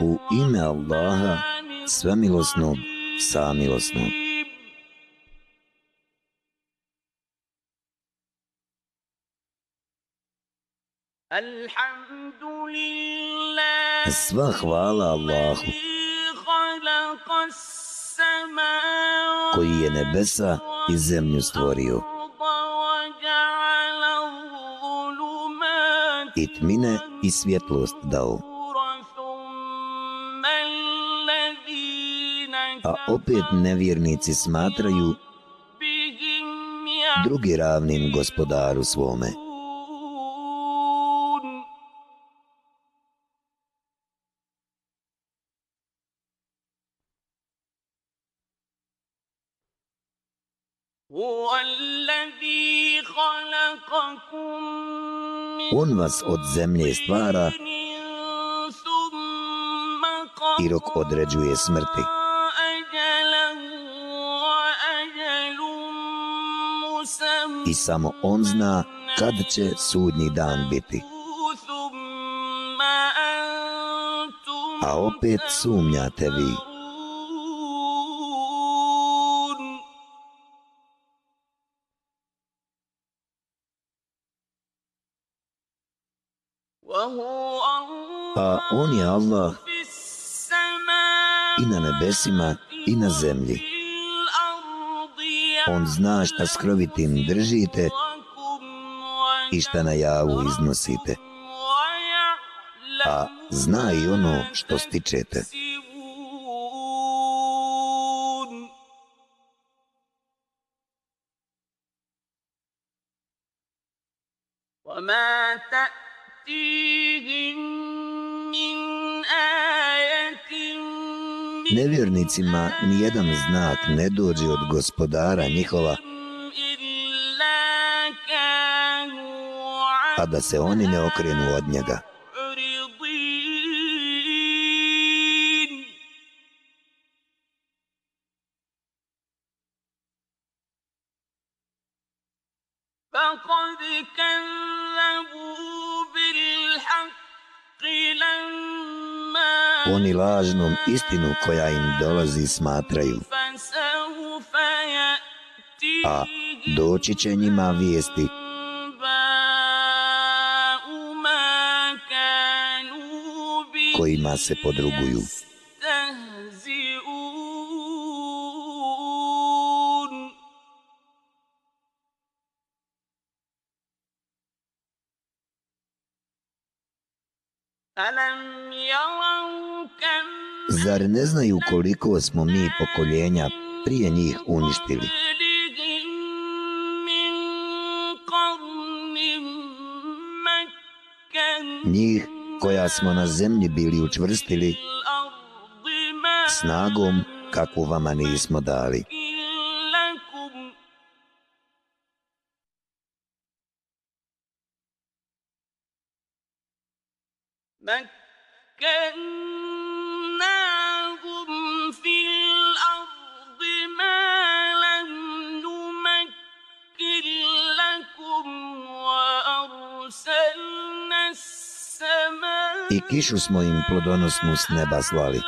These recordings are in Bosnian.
U ime Allaha, svemilosnog, samilosnog. Sva hvala Allahu koji je nebesa i zemlju stvorio i tmine i svjetlost dao. A opet nevjernici smatraju drugi ravnim gospodaru svome. On vas od zemlje stvara i rok određuje smrti. I samo on zna kad će sudnji dan biti. A opet sumnjate vi. A on je Allah i na nebesima i na zemlji. On zna šta skrovitim držite i šta na javu iznosite. A zna i ono što stičete. وما تأتيهم Nevjernicima nijedan znak ne dođe od gospodara njihova, a da se oni ne okrenu od njega. Oni lažnom istinu koja im dolazi smatraju. A doći će njima vijesti kojima se podruguju. Zar ne znaju koliko smo mi pokoljenja prije njih uništili? Njih koja smo na zemlji bili učvrstili snagom kakvu vama nismo dali. Kišu smo im plodonosnu s neba slali.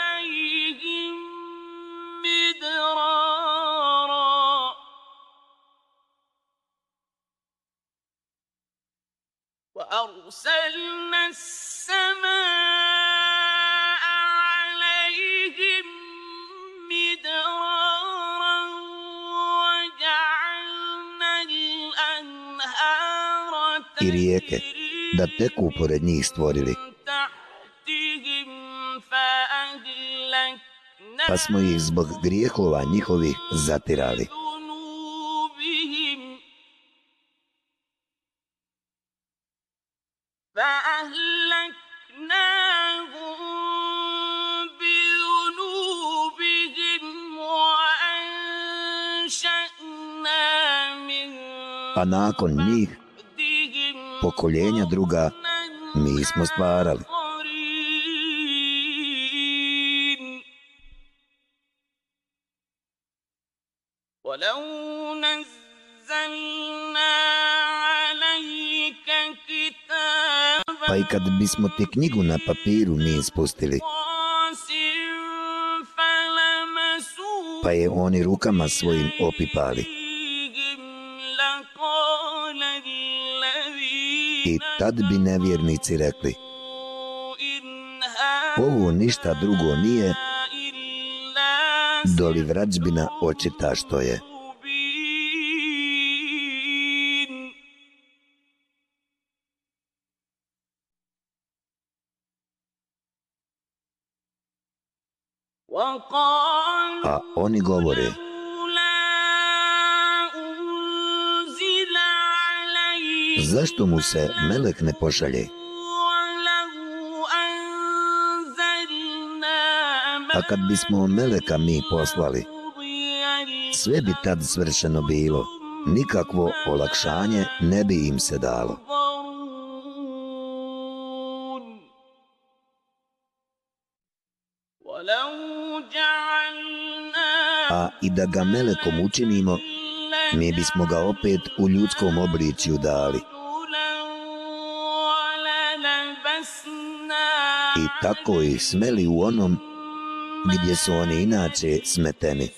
I rijeke, da teku pored njih stvorili. Pa smo ih zbog grijehova njihovih zatirali. A nakon njih, pokoljenja druga, mi smo stvarali. Kad bismo ti knjigu na papiru mi ispustili. pa je oni rukama svojim opipali. I tad bi nevjernici rekli, ovo ništa drugo nije, doli vrađbina očita što je. Oni govore, zašto mu se melek ne pošalje? A kad bismo meleka mi poslali, sve bi tad svršeno bilo, nikakvo olakšanje ne bi im se dalo. I da ga melekom učinimo, mi bismo ga opet u ljudskom obličju dali. I tako ih smeli u onom gdje su oni inače smeteni.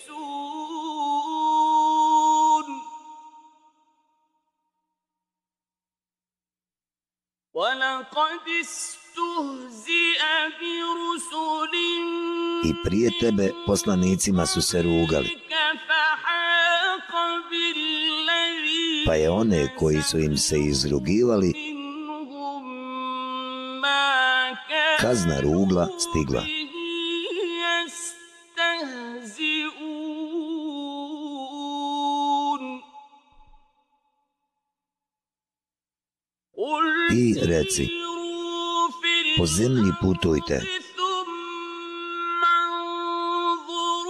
I prije tebe poslanicima su se rugali. Pa je one koji su im se izrugivali, kazna rugla stigla. I reci, po zemlji putujte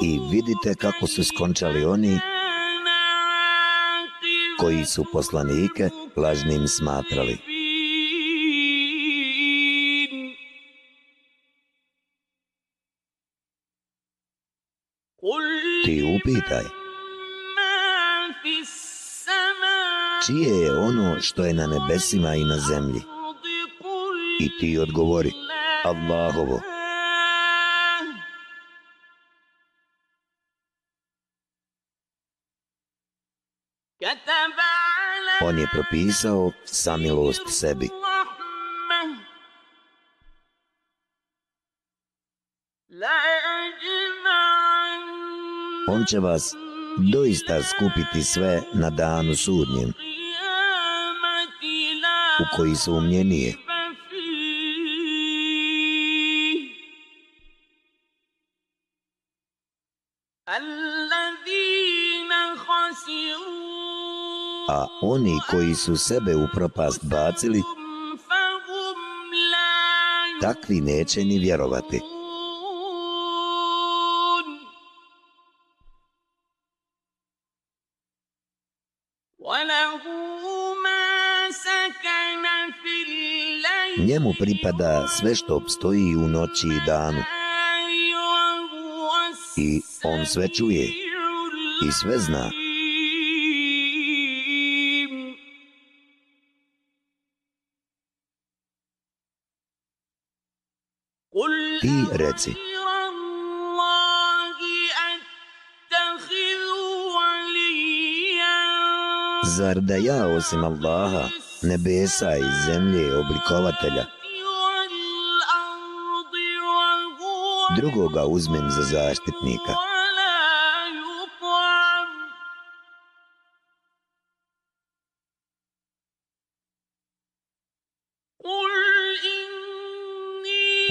i vidite kako su skončali oni koji su poslanike lažnim smatrali. Ti upitaj. Čije je ono što je na nebesima i na zemlji? I ti odgovori, Allahovo. On je propisao samilost sebi. On će vas doista skupiti sve na danu sudnjem, u koji su umljenije. Oni koji su sebe u propast bacili, takvi neće ni vjerovati. Njemu pripada sve što obstoji u noći i danu. I on sve čuje i sve zna. Ti reci. Zar da ja osim Allaha nebesa i zemlje oblikovatelja drugoga uzmem za zaštitnika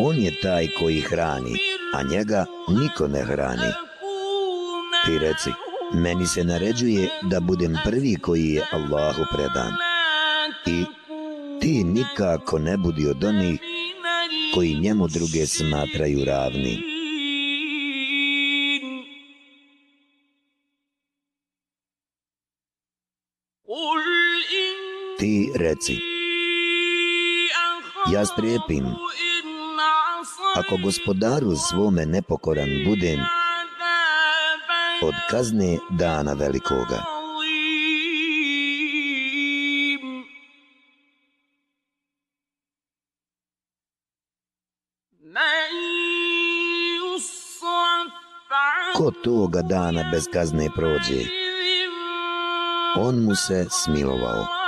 On je taj koji hrani, a njega niko ne hrani. Ti reci, meni se naređuje da budem prvi koji je Allahu predan. I ti nikako ne budi od onih koji njemu druge smatraju ravni. Ti reci, ja strepim, ako gospodaru svome nepokoran budem od kazne dana velikoga. Ko toga dana bez kazne prođe, on mu se smilovao.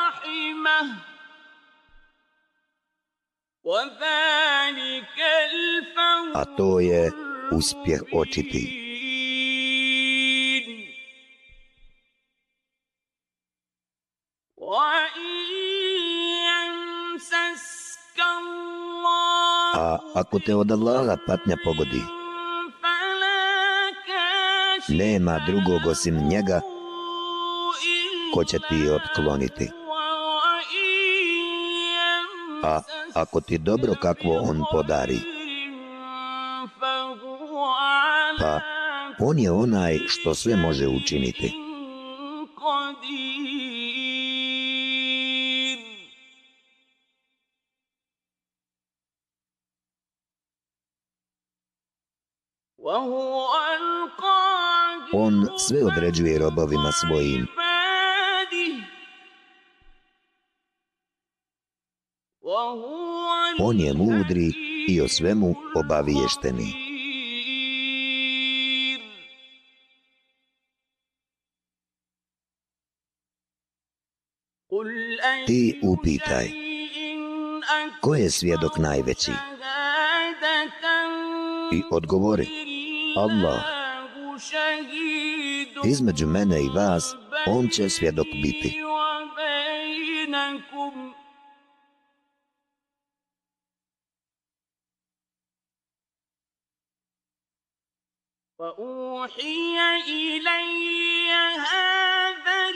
To je uspjeh očiti. A ako te od Allaha patnja pogodi, nema drugog osim njega ko će ti otkloniti. A ako ti dobro kakvo on podari, pa on je onaj što sve može učiniti. On sve određuje robovima svojim. On je mudri i o svemu obaviješteni. Ti upitaj, ko je svjedok najveći? I odgovori, Allah. Između mene i vas, on će svjedok biti.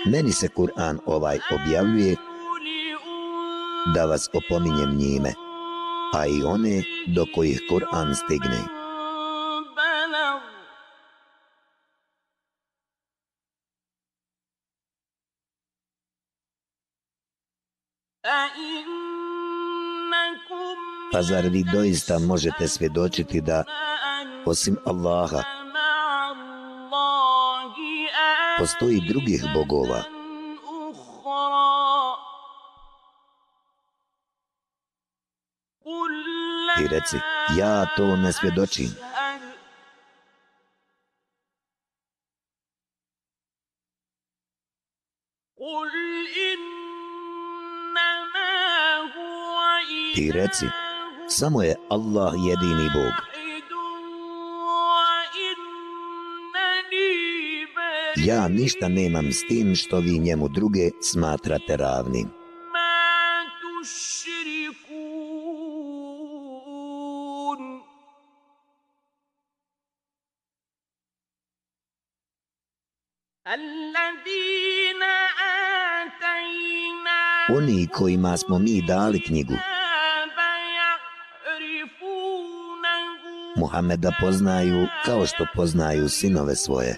Meni se Kur'an ovaj objavljuje da vas opominjem njime, a i one do kojih Kur'an stigne. Pa zar vi doista možete svjedočiti da, osim Allaha, postoji drugih bogova. I reci, ja to ne svjedočim. Ti reci, samo je Allah jedini Bog. Ja ništa nemam s tim što vi njemu druge smatrate ravnim. Oni kojima smo mi dali knjigu, Muhameda poznaju kao što poznaju sinove svoje.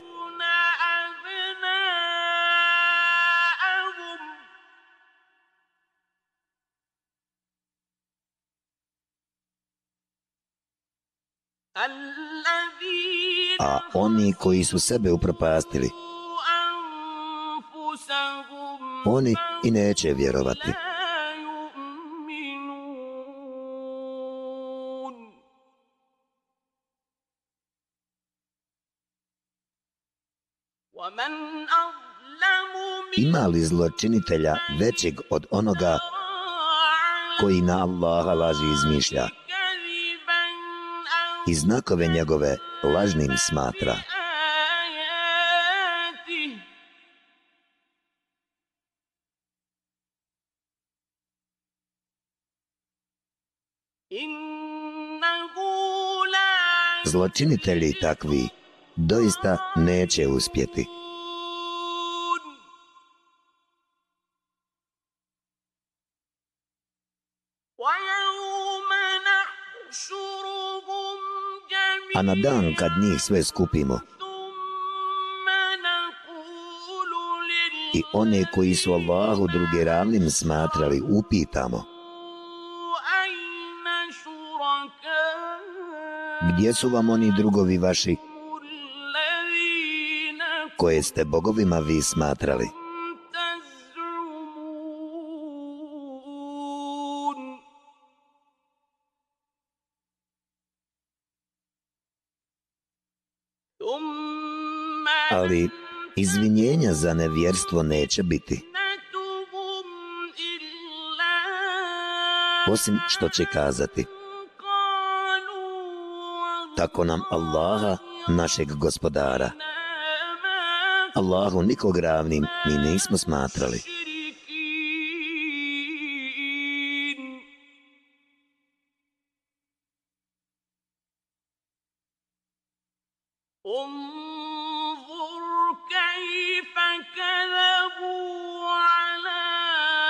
A oni koji su sebe upropastili, oni i neće vjerovati. Ima li zločinitelja većeg od onoga koji na Allaha laži izmišlja? i znakove njegove lažnim smatra. Zločinitelji takvi doista neće uspjeti. a na dan kad njih sve skupimo i one koji su Allahu druge ravnim smatrali upitamo gdje su vam oni drugovi vaši koje ste bogovima vi smatrali? Ali izvinjenja za nevjerstvo neće biti. Osim što će kazati, Tako nam Allaha, našeg gospodara. Allahu nikog ravnim mi nismo smatrali.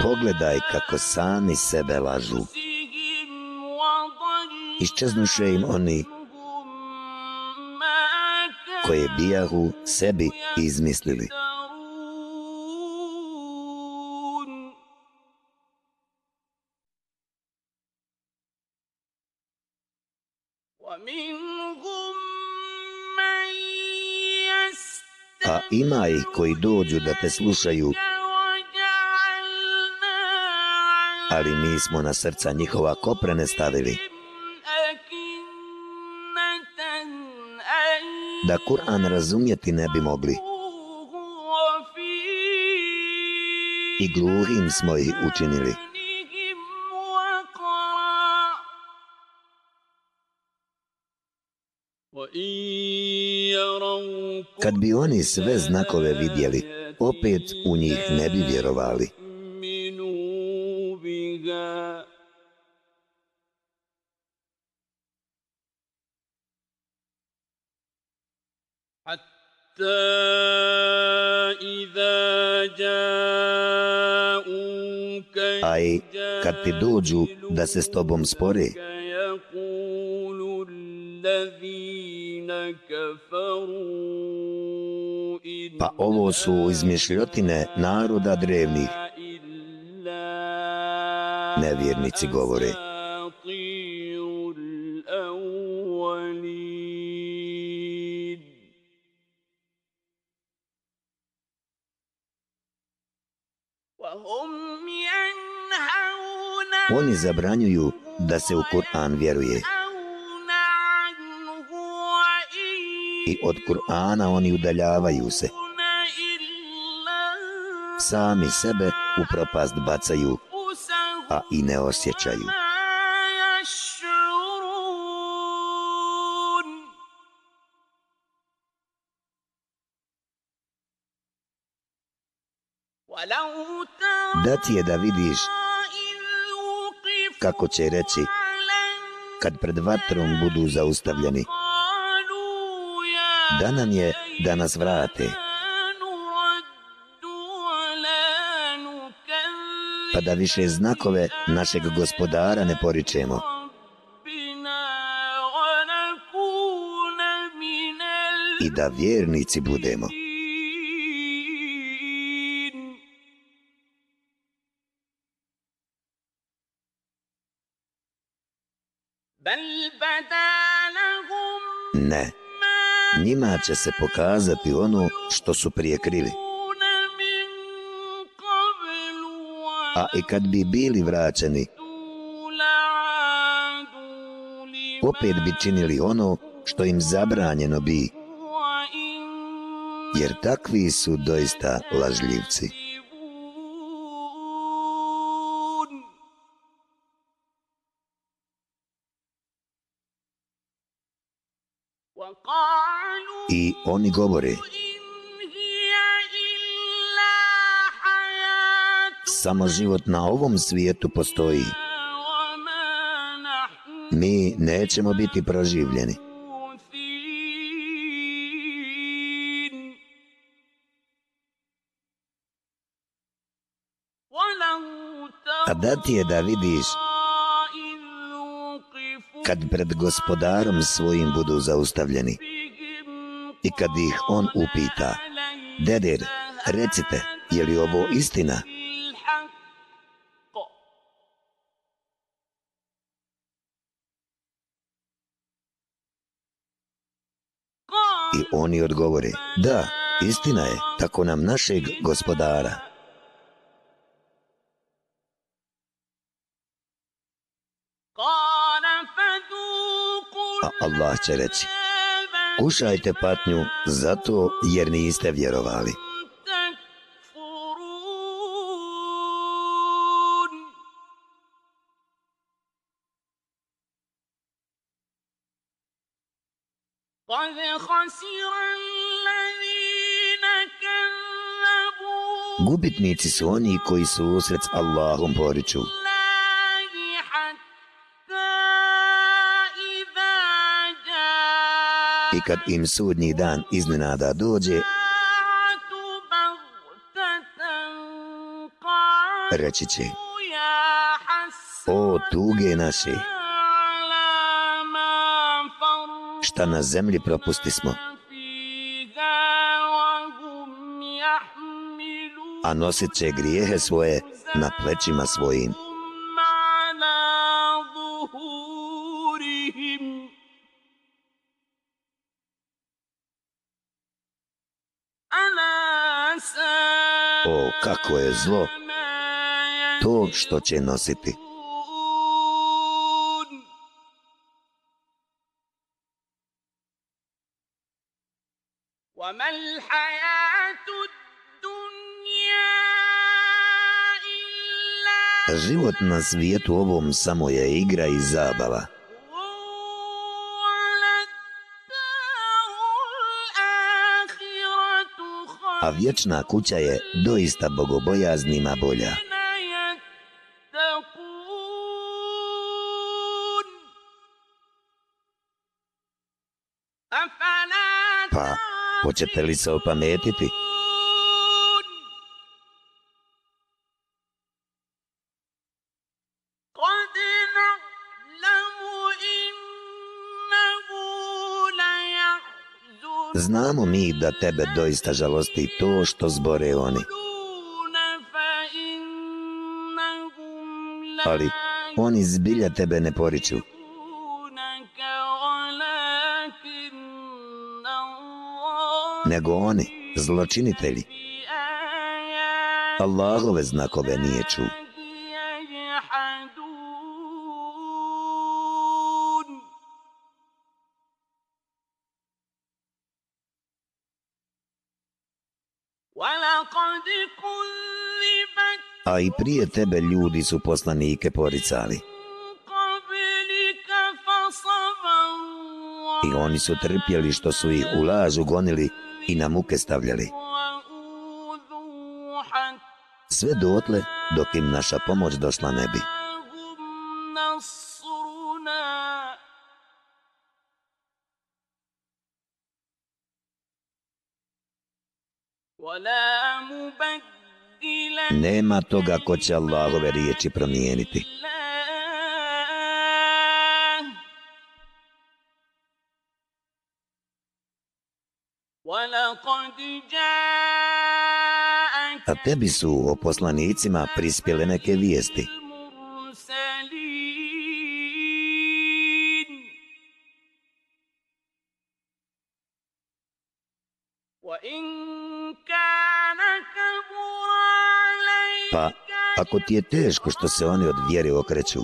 Pogledaj kako sami sebe lažu. Iščeznuše im oni koje bijahu sebi izmislili. A ima ih koji dođu da te slušaju, ali mi smo na srca njihova koprene stavili. Da Kur'an razumjeti ne bi mogli. I gluhim smo ih učinili. Kad bi oni sve znakove vidjeli, opet u njih ne bi vjerovali. Dođu da se s tobom spore, pa ovo su izmišljotine naroda drevnih, nevjernici govore. Zabranjuju da se u Kur'an vjeruje. I od Kur'ana oni udaljavaju se. Sami sebe u propast bacaju, a i ne osjećaju. Da ti je da vidiš kako će reći kad pred vatrom budu zaustavljeni. Da nam je da nas vrate. Pa da više znakove našeg gospodara ne poričemo. I da vjernici budemo. Ne, njima će se pokazati ono što su prije krivi. A i kad bi bili vraćeni, opet bi činili ono što im zabranjeno bi, jer takvi su doista lažljivci. I oni govore. Samo život na ovom svijetu postoji. Mi nećemo biti proživljeni. A da ti je da vidiš kad pred gospodarom svojim budu zaustavljeni i kad ih on upita Dedir, recite, je li ovo istina? I oni odgovore, da, istina je, tako nam našeg gospodara. A Allah će reći, Kušajte patnju zato jer niste vjerovali. Gubitnici su oni koji su usred Allahom poriču. I kad im sudnji dan iznenada dođe, reći će, o tuge naše, šta na zemlji propusti smo, a nosit će grijehe svoje na plećima svojim. Kako je zlo to što će nositi. Život na svijetu ovom samo je igra i zabava. A vječna kuća je doista bogobojaznima bolja. Pa, hoćete li se opametiti? Znamo mi da tebe doista žalosti to što zbore oni. Ali oni zbilja tebe ne poriču. Nego oni, zločinitelji. Allahove znakove nije čuo. A i prije tebe ljudi su poslanike poricali. I oni su trpjeli što su ih u lažu gonili i na muke stavljali. Sve dotle dok im naša pomoć došla ne bi. Nema toga ko će Allahove riječi promijeniti. A tebi su o poslanicima prispjele neke vijesti. Ako ti je teško što se oni od vjere okreću,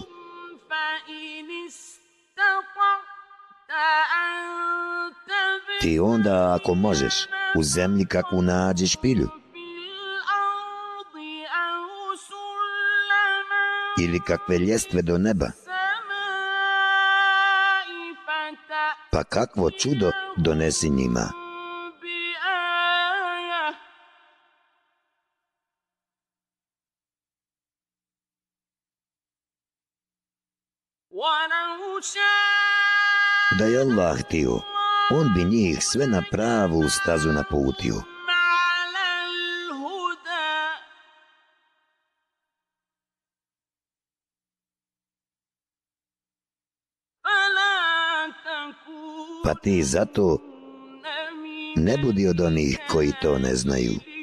ti onda, ako možeš, u zemlji kakvu nađeš pilju, ili kakve ljestve do neba, pa kakvo čudo donesi njima. Da je Allah htio, on bi njih sve na pravu stazu naputio. Pa ti zato ne budi od onih koji to ne znaju.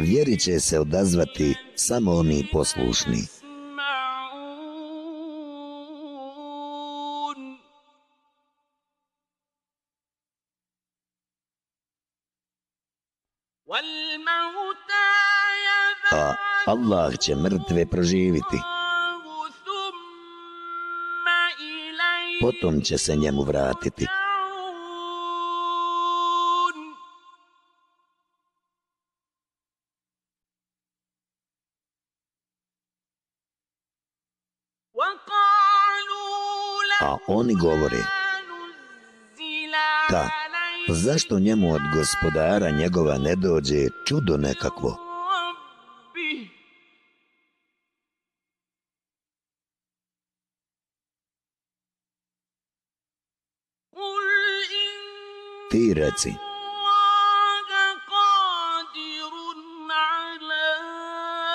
vjeri će se odazvati samo oni poslušni. A Allah će mrtve proživiti. Potom će se njemu vratiti. Oni govore, da, zašto njemu od gospodara njegova ne dođe čudo nekakvo? Ti reci,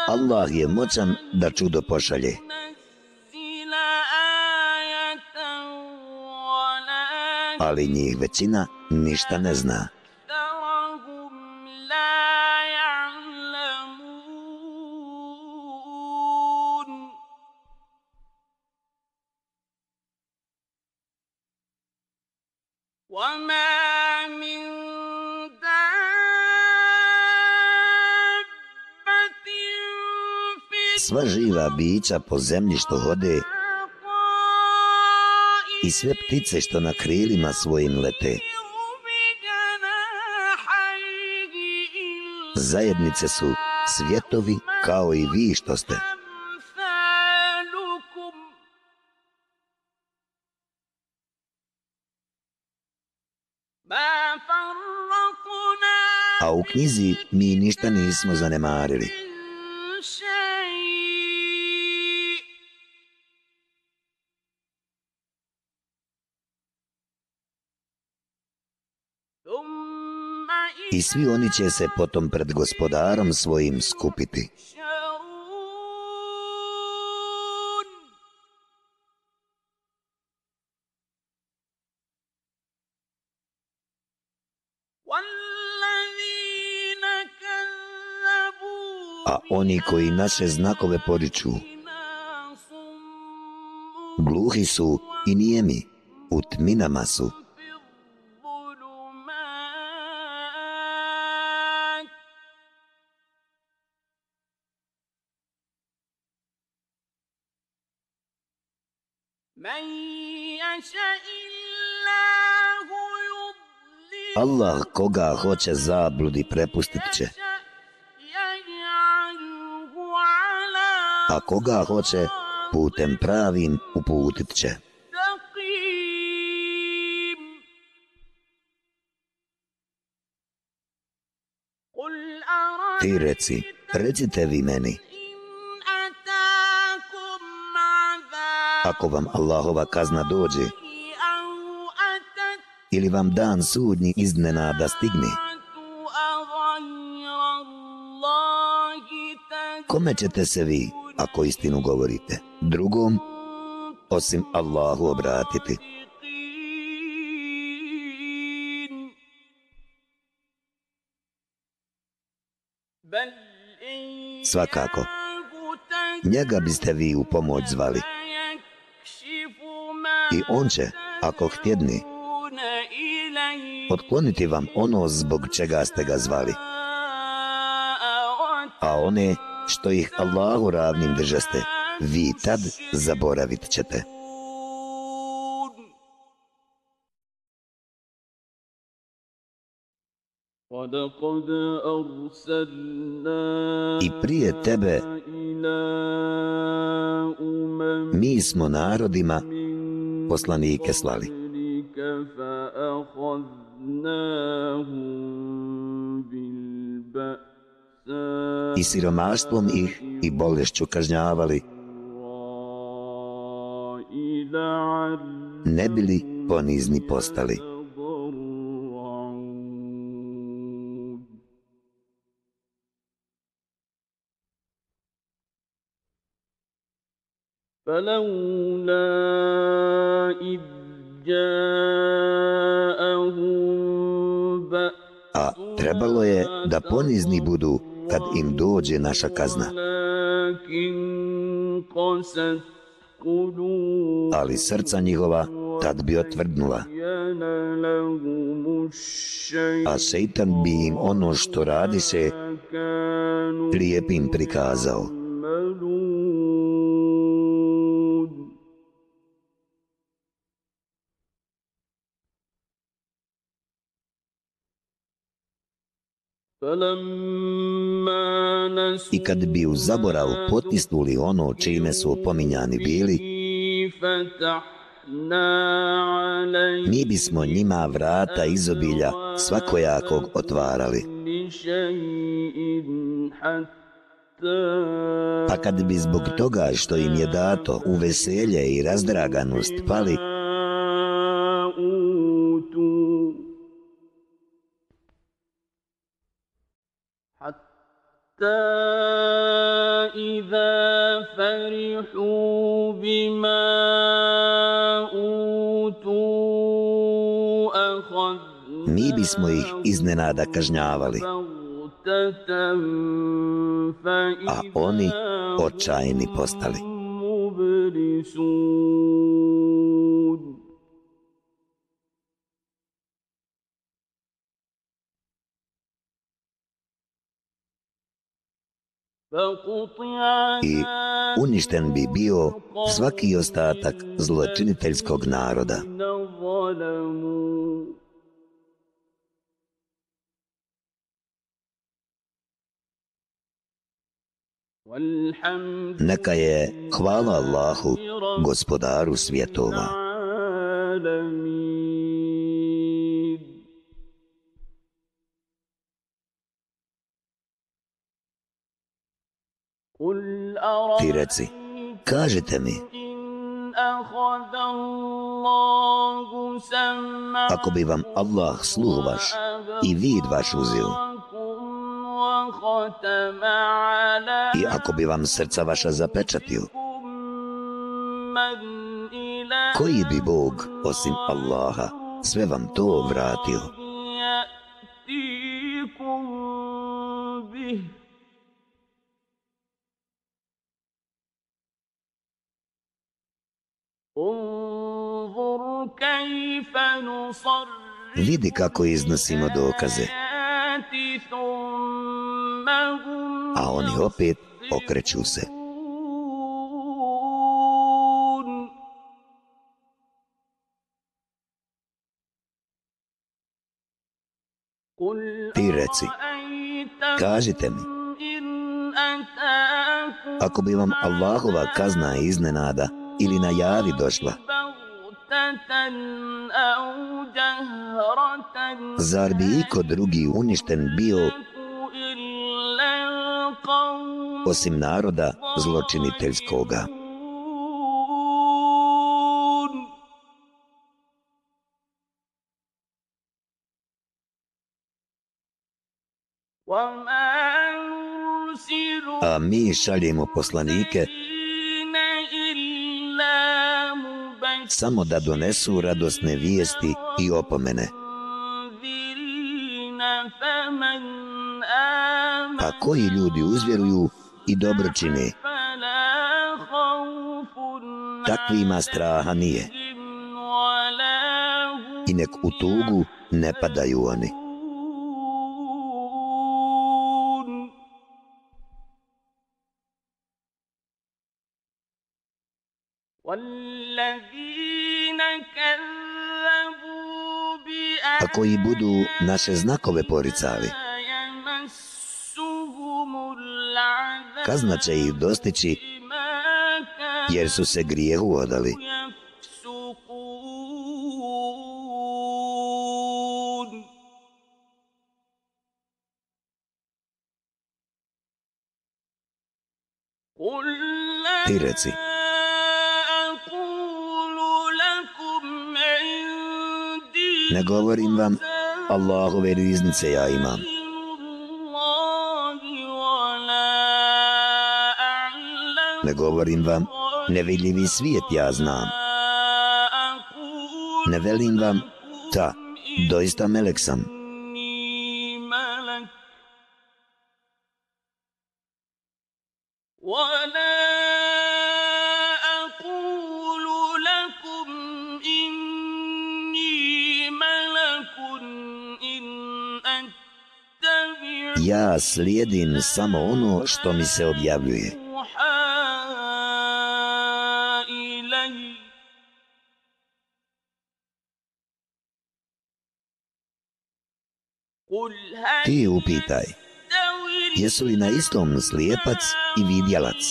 Allah je moćan da čudo pošalje. Ali njih većina ništa ne zna. Sva živa bića po zemlji što hode, i sve ptice što na krilima svojim lete. Zajednice su svjetovi kao i vi što ste. A u knjizi mi ništa nismo zanemarili. I svi oni će se potom pred gospodarom svojim skupiti. A oni koji naše znakove poriču, gluhi su i nijemi, u tminama su. Allah koga hoće zabludi prepustit će. A koga hoće putem pravim uputit će. Ti reci, recite vi meni. Ako vam Allahova kazna dođe, ili vam dan sudnji iznenada stigne? Kome ćete se vi, ako istinu govorite, drugom, osim Allahu obratiti? Svakako, njega biste vi u pomoć zvali. I on će, ako htjedni, otkloniti vam ono zbog čega ste ga zvali. A one što ih Allahu ravnim držaste, vi tad zaboravit ćete. I prije tebe mi smo narodima poslanike slali. I siromaštvom ih i bolešću kažnjavali. Ne bili ponizni postali. فلولا إذ A trebalo je da ponizni budu kad im dođe naša kazna. Ali srca njihova tad bi otvrdnula, a šeitan bi im ono što radi se lijepim prikazao. I kad bi u zaborav potisnuli ono čime su opominjani bili, mi bismo njima vrata izobilja svakojakog otvarali. Pa kad bi zbog toga što im je dato u veselje i razdraganost pali, iznenada kažnjavali, a oni očajni postali. i uništen bi bio svaki ostatak zločiniteljskog naroda. Neka je hvala Allahu, gospodaru svjetova. Ti reci, kažete mi, ako bi vam Allah sluh vaš i vid vaš uzio, i ako bi vam srca vaša zapečatio, koji bi Bog osim Allaha sve vam to vratio? Vidi kako iznosimo dokaze. A oni opet okreću se. Ti reci, kažite mi, ako bi vam Allahova kazna iznenada ili na javi došla, Zar bi iko drugi uništen bio osim naroda zločiniteljskoga? A mi šaljemo poslanike samo da donesu radosne vijesti i opomene. Pa koji ljudi uzvjeruju i dobro čine, takvima straha nije. I nek u tugu ne padaju oni. a koji budu naše znakove poricali. Kazna će ih dostići jer su se grijehu odali. Ti reci, Ne govorim vam, Allahove riznice ja imam. Ne govorim vam, nevidljivi svijet ja znam. Ne velim vam, ta, doista melek sam. Ja slijedim samo ono što mi se objavljuje. Ti upitaj, jesu li na istom slijepac i vidjelac?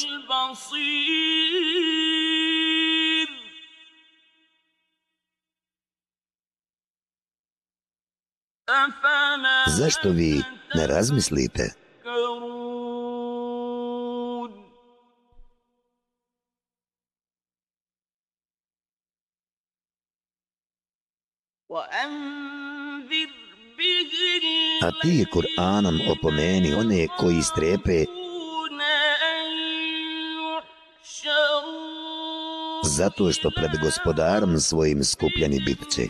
Zašto vi ne razmislite? A ti Kur'anom opomeni one koji strepe zato što pred gospodarom svojim skupljeni bit će.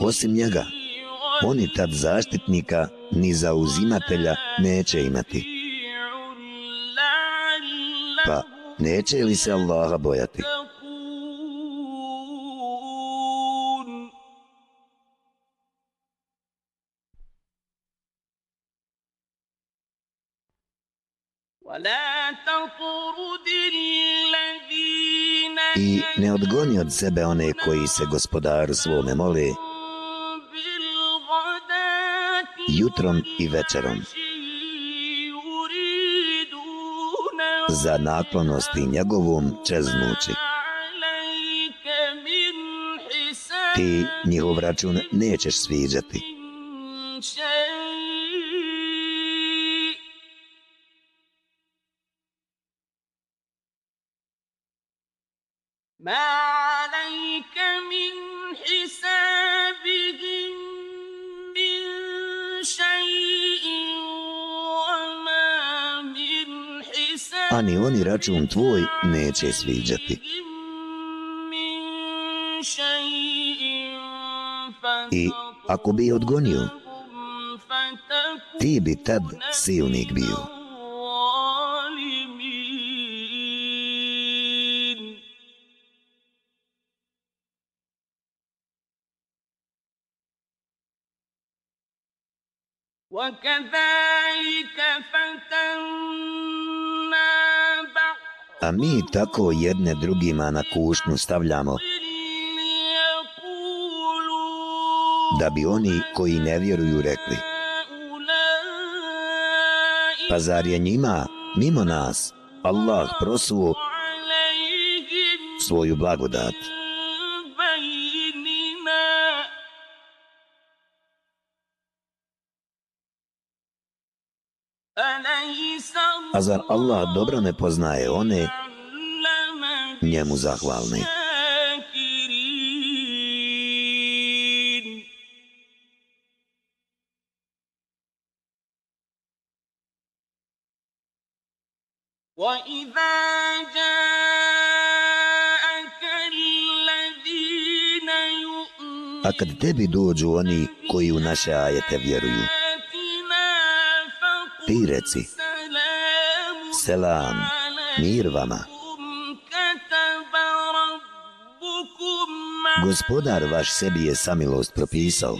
Osim njega, oni tad zaštitnika ni zauzimatelja neće imati. Pa, neće li se Allaha bojati? Ne odgoni od sebe one koji se gospodaru svome moli jutrom i večerom. Za naklonosti njegovom čeznući. Ti njihov račun nećeš sviđati. Ani oni račun tvoj neće sviđati. I ako bi odgonio, ti bi tad silnik bio. A mi tako jedne drugima na kušnju stavljamo da bi oni koji ne vjeruju rekli Pa zar je njima, mimo nas, Allah prosuo svoju blagodat? A zar Allah dobro ne poznaje one njemu zahvalni? A kad tebi dođu oni koji u naše ajete vjeruju, ti reci, Selam, mir vama. Gospodar vaš sebi je samilost propisao.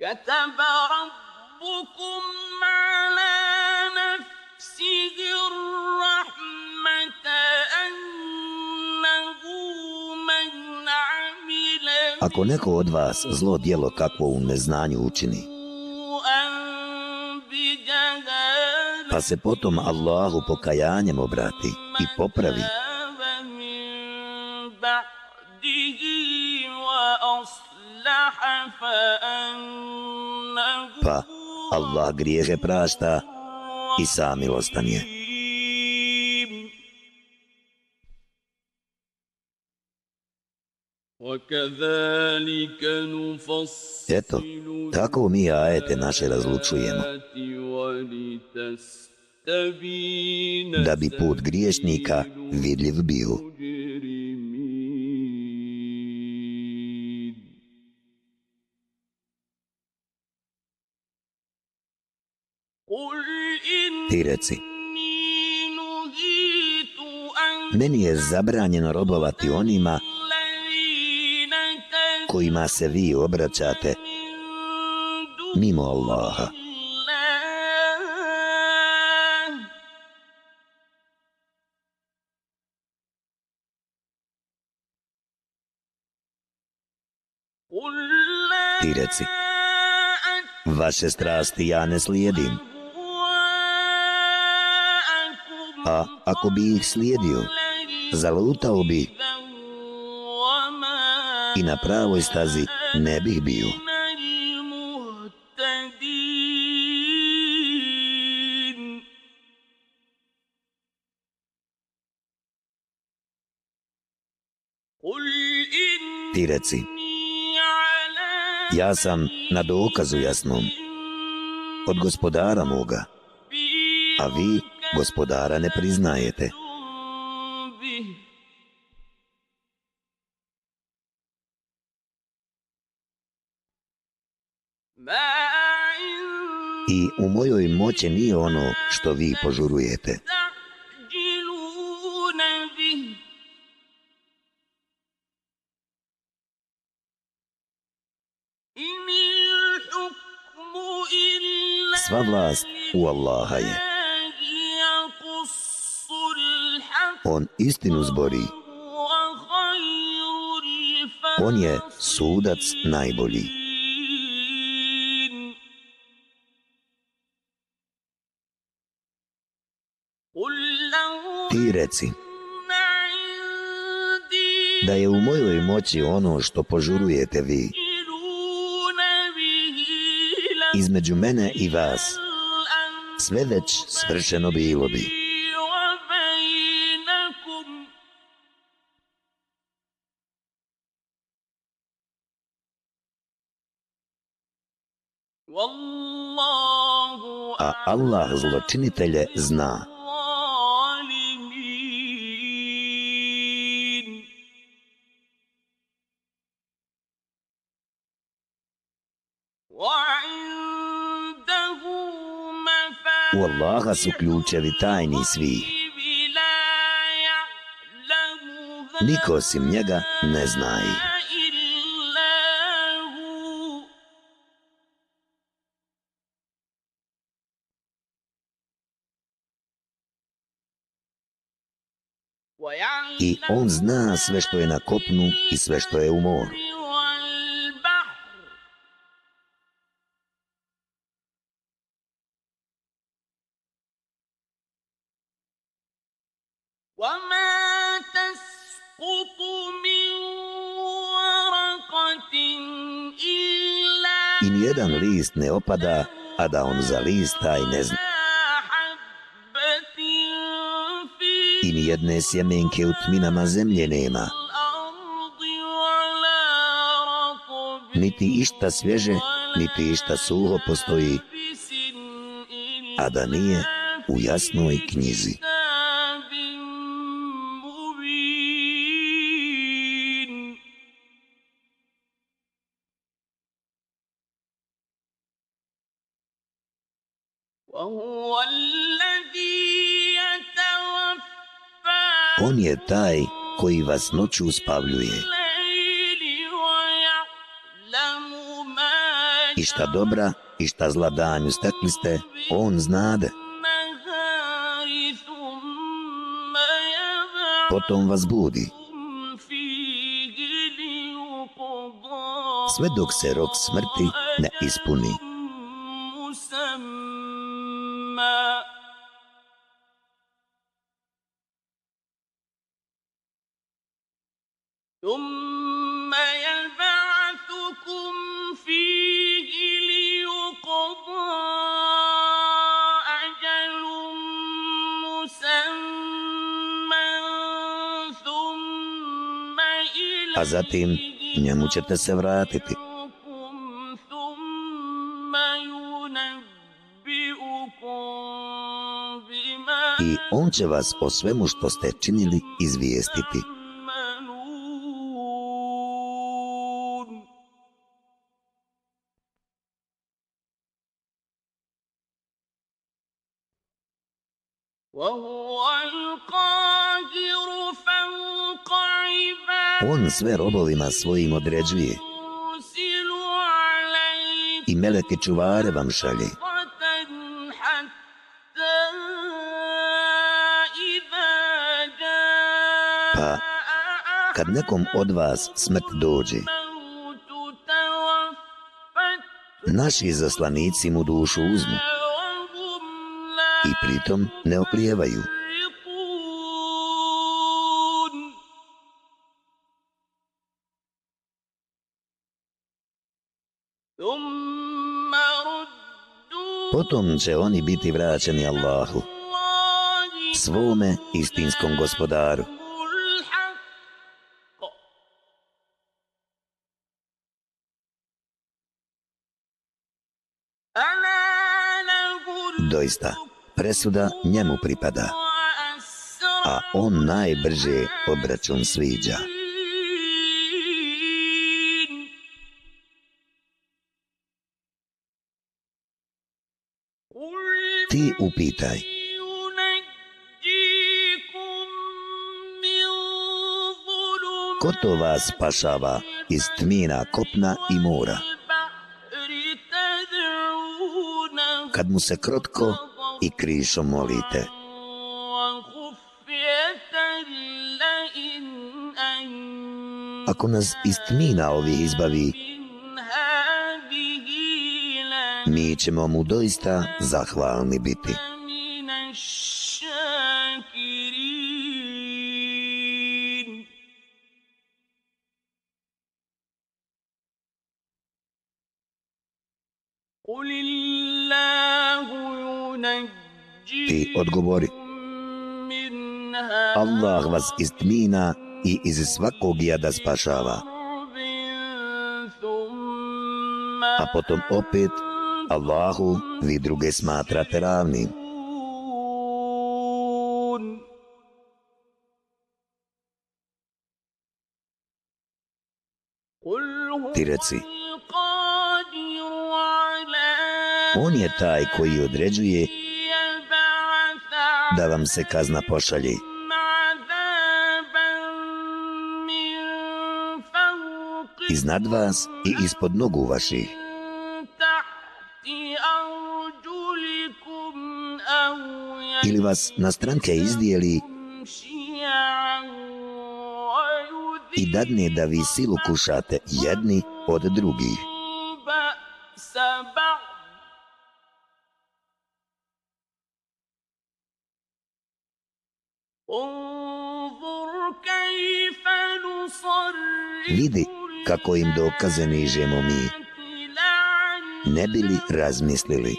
كتب Ako neko od vas zlo dijelo kakvo u neznanju učini, pa se potom Allahu pokajanjem obrati i popravi, pa Allah grijehe prašta i samilostan je. Eto, tako mi ajete naše razlučujemo. Da bi put griješnika vidljiv bio. Ti reci, Meni je zabranjeno robovati onima kojima se vi obraćate mimo Allaha. Ti reci, vaše strasti ja ne slijedim. A ako bi ih slijedio, zalutao bi i na pravoj stazi ne bih bio. Ti reci, ja sam na dokazu jasnom od gospodara moga, a vi gospodara ne priznajete. I u mojoj moći nije ono što vi požurujete. Sva vlast u Allaha je. On istinu zbori. On je sudac najbolji. Ti reci da je u mojoj moći ono što požurujete vi između mene i vas sve već svršeno bilo bi. A Allah zločinitelje zna. U Allaha su ključevi tajni svi. Niko osim njega ne zna ih. I on zna sve što je na kopnu i sve što je u moru. List ne opada, a da on za i ne zna. I nijedne sjemenke u tminama zemlje nema. Niti išta svježe, niti išta suho postoji, a da nije u jasnoj knjizi. On je taj koji vas noću uspavljuje. I šta dobra i šta zla danju stekli ste, on znade. Potom vas budi. Sve dok se rok smrti ne ispuni. Zatim njemu ćete se vratiti. I on će vas o svemu što ste činili izvijestiti. Sve robovima svojim određuje i meleke čuvare vam šalje. Pa, kad nekom od vas smrt dođe, naši zaslanici mu dušu uzmu i pritom ne oklijevaju. Potom će oni biti vraćeni Allahu, svome istinskom gospodaru. Doista, presuda njemu pripada, a on najbrže obračun sviđa. Ti upitaj. Ko to vas spašava iz tmina kopna i mora? Kad mu se krotko i krišo molite. Ako nas iz tmina ovih izbavi, mi ćemo mu doista zahvalni biti. Ti odgovori. Allah vas iz tmina i iz svakog jada spašava. A potom opet Allahu vi druge smatrate ravnim. Ti reci, on je taj koji određuje da vam se kazna pošalji. Iznad vas i ispod nogu vaših. Vas na stranke izdijeli i dadne da vi silu kušate jedni od drugih. Vidi kako im dokaze nižemo mi. Ne bili razmislili.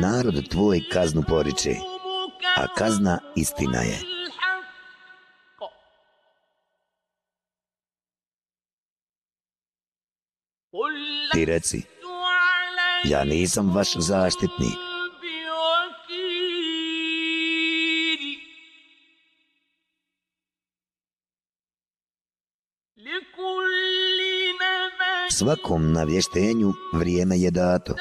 Narod tvoj kaznu poriče, a kazna istina je. Ti reci, ja nisam vaš zaštitnik. Svakom navještenju vrijeme je dato.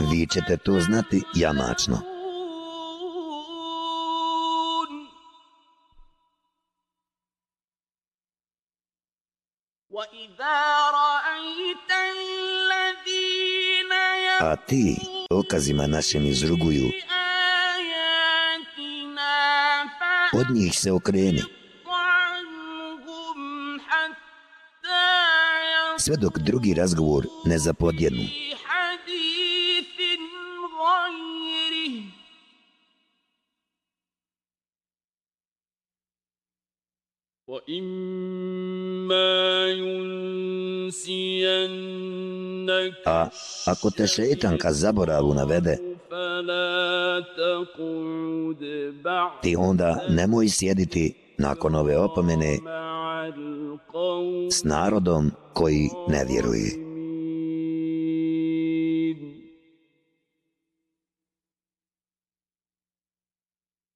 Vi ćete to znati jamačno. A ti okazima našim izruguju, od njih se okreni. Sve dok drugi razgovor ne zapodjednu. A ako te šeitanka zaboravu navede, ti onda nemoj sjediti nakon ove opomene s narodom koji ne vjeruje.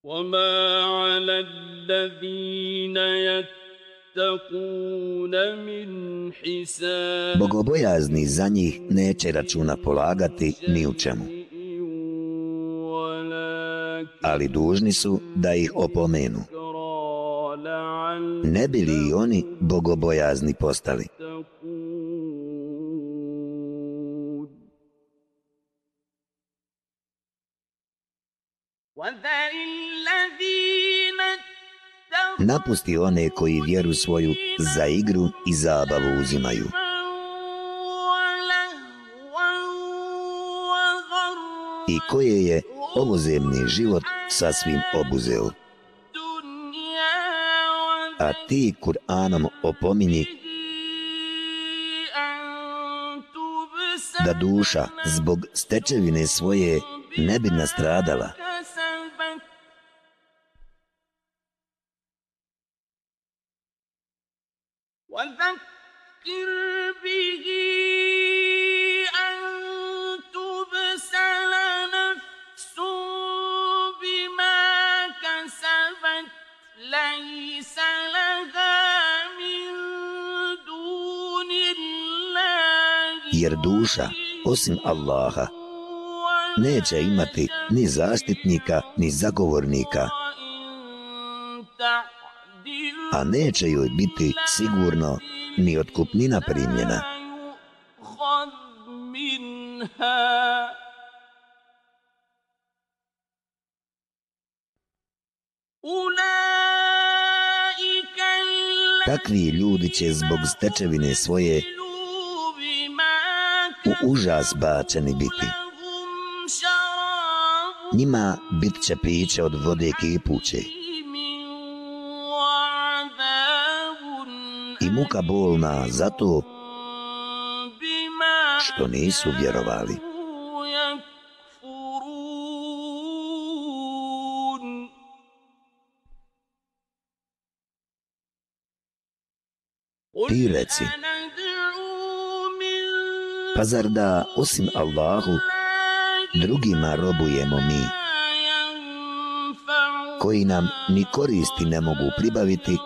وما على الذين يتقون Bogobojazni za njih neće računa polagati ni u čemu. Ali dužni su da ih opomenu. Ne bi li i oni bogobojazni postali? Napusti one koji vjeru svoju za igru i zabavu uzimaju. I koje je ovozemni život sasvim obuzeo. A ti Kur'anom opominji da duša zbog stečevine svoje ne bi nastradala. Duša, osim Allaha, neće imati ni zaštitnika, ni zagovornika, a neće joj biti sigurno ni otkupnina primljena. Takvi ljudi će zbog stečevine svoje u užas bačeni biti. Njima bit će piće od vode kipuće. I muka bolna zato što nisu vjerovali. Ti reci, Pa zar da osim Allahu drugima robujemo mi koji nam ni koristi ne mogu pribaviti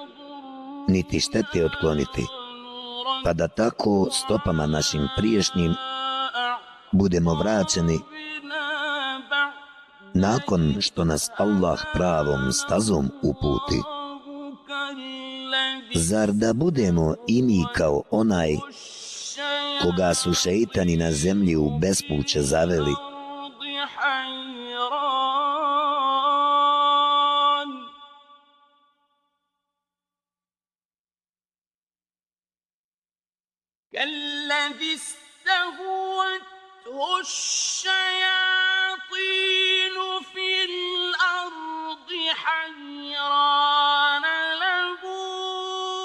niti štete otkloniti? Pa da tako stopama našim priješnjim budemo vraćeni nakon što nas Allah pravom stazom uputi. Zar da budemo i mi kao onaj koga su šeitani na zemlji u bespuće zaveli.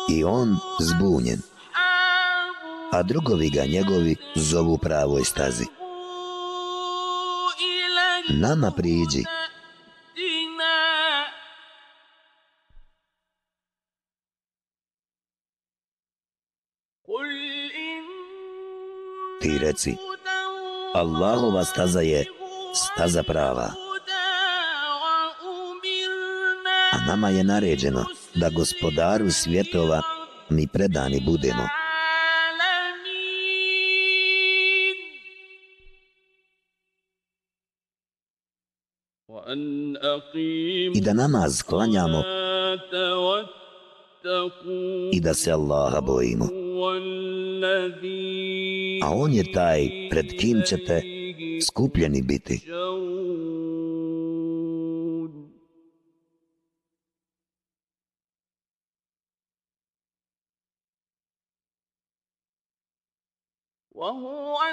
I on zbunjen a drugovi ga njegovi zovu pravoj stazi. Nama priđi. Ti reci, Allahova staza je staza prava. A nama je naređeno da gospodaru svjetova mi predani budemo. I da namaz klanjamo i da se Allaha bojimo. A on je taj pred kim ćete skupljeni biti.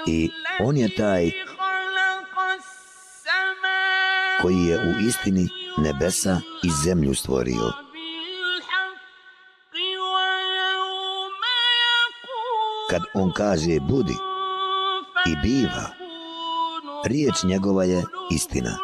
I on je taj koji je u istini nebesa i zemlju stvorio. Kad on kaže budi i biva, riječ njegova je istina.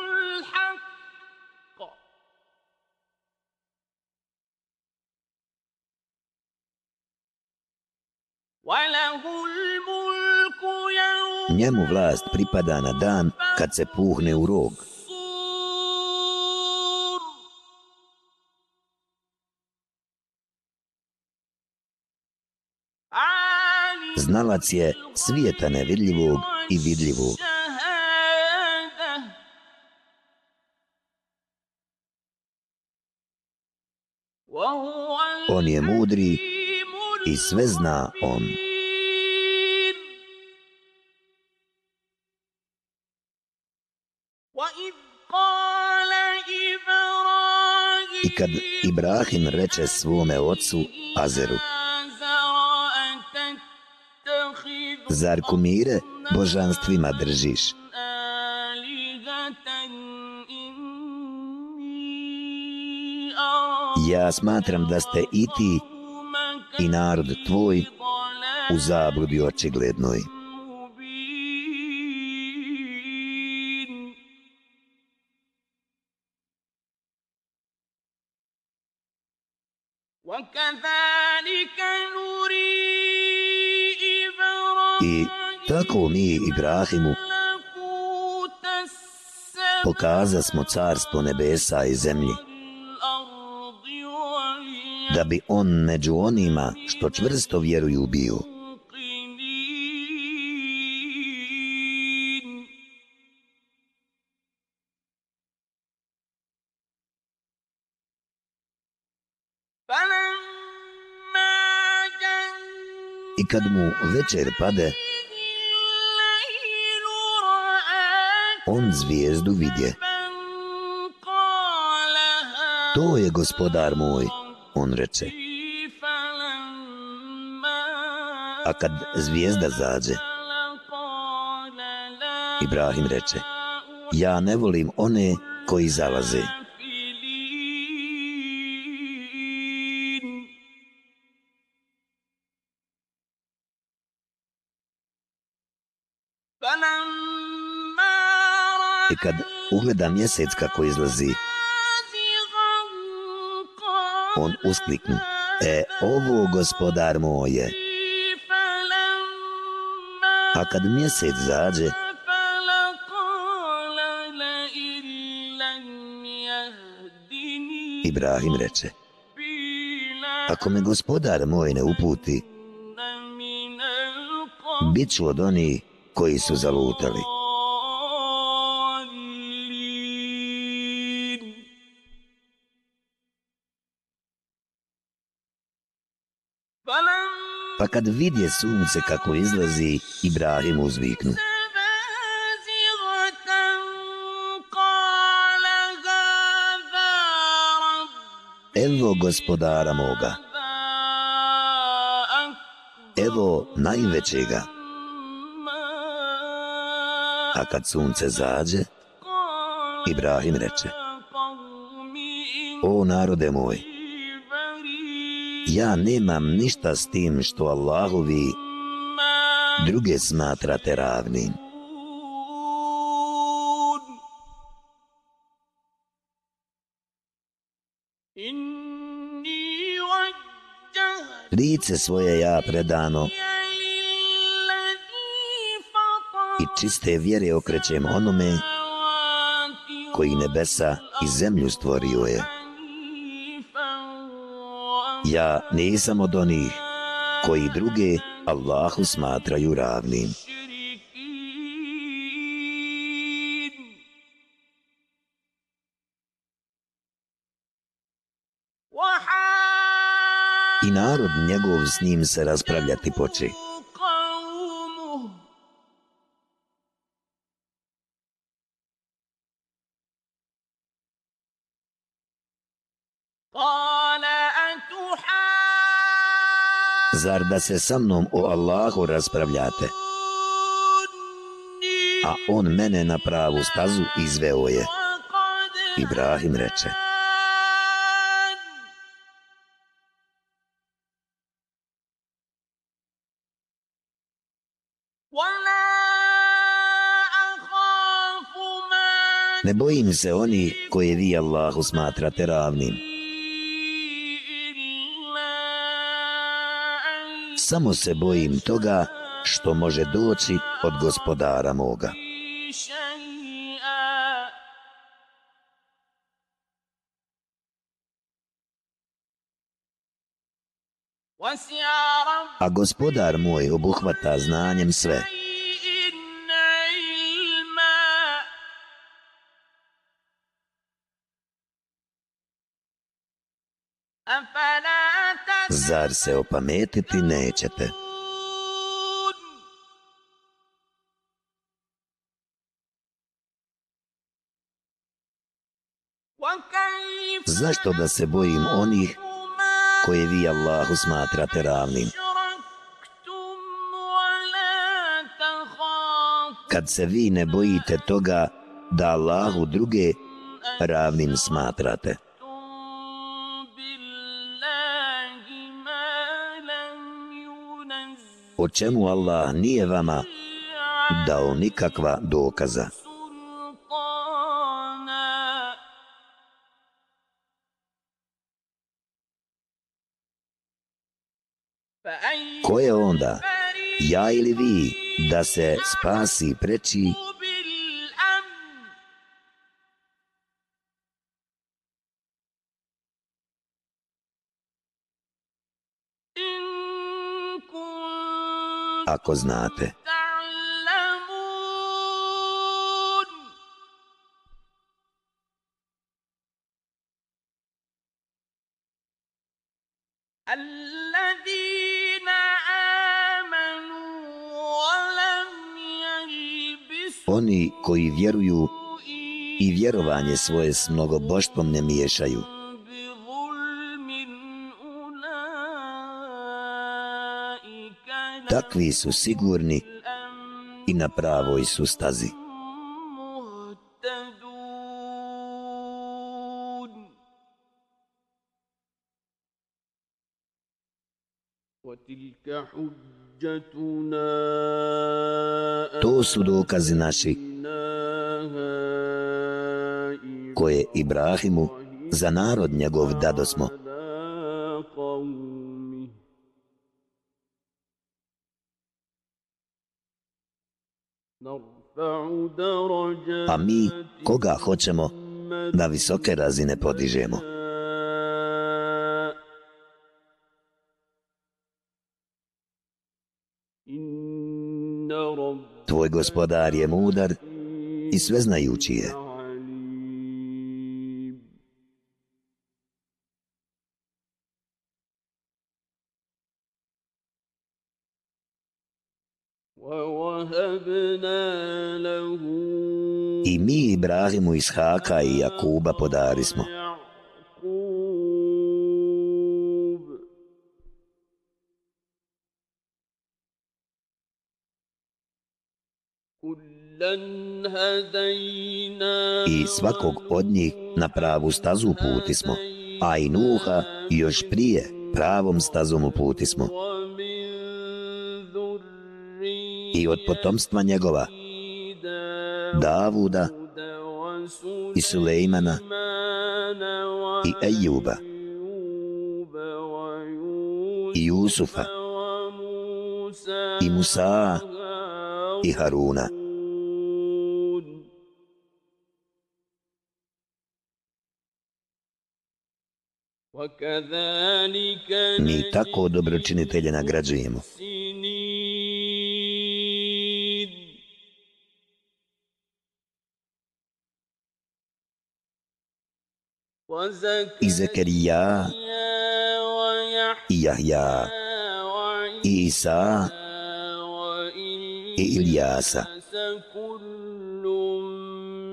Njemu vlast pripada na dan kad se puhne u rog. Znalac je svijeta nevidljivog i vidljivog. On je mudri i sve zna on. I kad Ibrahim reče svome ocu Azeru, Zar kumire božanstvima držiš? Ja smatram da ste i ti i narod tvoj u zabludi očiglednoj. I tako mi Ibrahimu pokaza smo carstvo nebesa i zemlji da bi on među onima što čvrsto vjeruju bio. Kad mu večer pade, on zvijezdu vidje. To je gospodar moj, on reče. A kad zvijezda zađe, Ibrahim reče, ja ne volim one koji zalaze. Kad ugleda mjesec kako izlazi, on uskliknu, e, ovo gospodar moje. A kad mjesec zađe, Ibrahim reče, ako me gospodar moj ne uputi, bit ću od onih koji su zalutali. Pa kad vidje sunce kako izlazi, Ibrahim uzviknu. Evo gospodara moga. Evo najvećega. A kad sunce zađe, Ibrahim reče, O narode moj, ja nemam ništa s tim što Allahovi druge smatrate ravnim. Lice svoje ja predano i čiste vjere okrećem onome koji nebesa i zemlju stvorio je. Ja nisam od onih koji druge Allahu smatraju ravnim. I narod njegov s njim se raspravljati poče. Zar da se sa mnom o Allahu raspravljate? A on mene na pravu stazu izveo je. Ibrahim reče. Ne bojim se oni koje vi Allahu smatrate ravnim. Samo se bojim toga što može doći od gospodara moga. A gospodar moj obuhvata znanjem sve. Zar se opametiti nećete? Zašto da se bojim onih koje vi Allahu smatrate ravnim? Kad se vi ne bojite toga da Allahu druge ravnim smatrate. O čemu Allah nije vama dao nikakva dokaza? Ko je onda, ja ili vi, da se spasi preči ako znate. Oni koji vjeruju i vjerovanje svoje s mnogoboštvom ne miješaju. Takvi su sigurni i na pravoj su stazi. To su dokazi naši koje Ibrahimu za narod njegov dadosmo. smo. A mi koga hoćemo na visoke razine podižemo? Tvoj gospodar je mudar i sveznajući je. I mi Ibrahimu Ishaka i Jakuba podari smo. I svakog od njih na pravu stazu puti smo, a i Nuha još prije pravom stazom uputi smo. I od potomstva njegova Davuda i Sulejmana i Ejuba i Jusufa i Musa i Haruna. Mi tako dobročinitelje nagrađujemo. I Zekerija i Jahja i Isa i Ilijasa.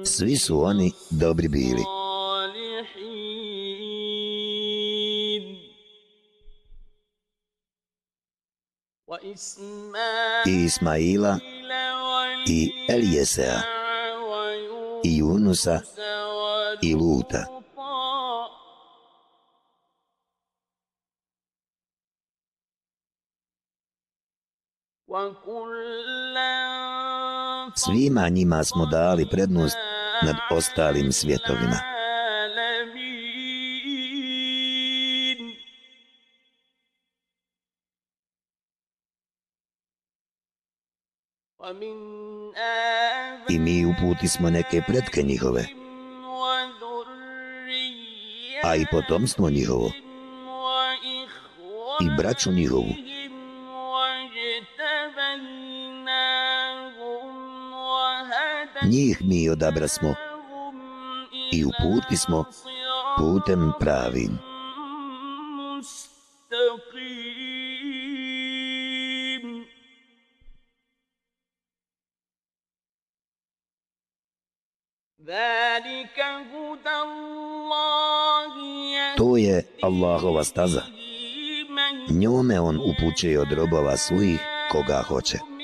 Svi su oni dobri bili. I Ismaila i Elijesea i Junusa i Luta. Svima njima smo dali prednost nad ostalim svjetovima. I mi uputi smo neke predke njihove, a i potomstvo njihovo. i braću njihovu. Njih mi odabrasmo i uputi smo putem pravim. To je Allahova staza. Njome on upućuje od robova svojih koga hoće.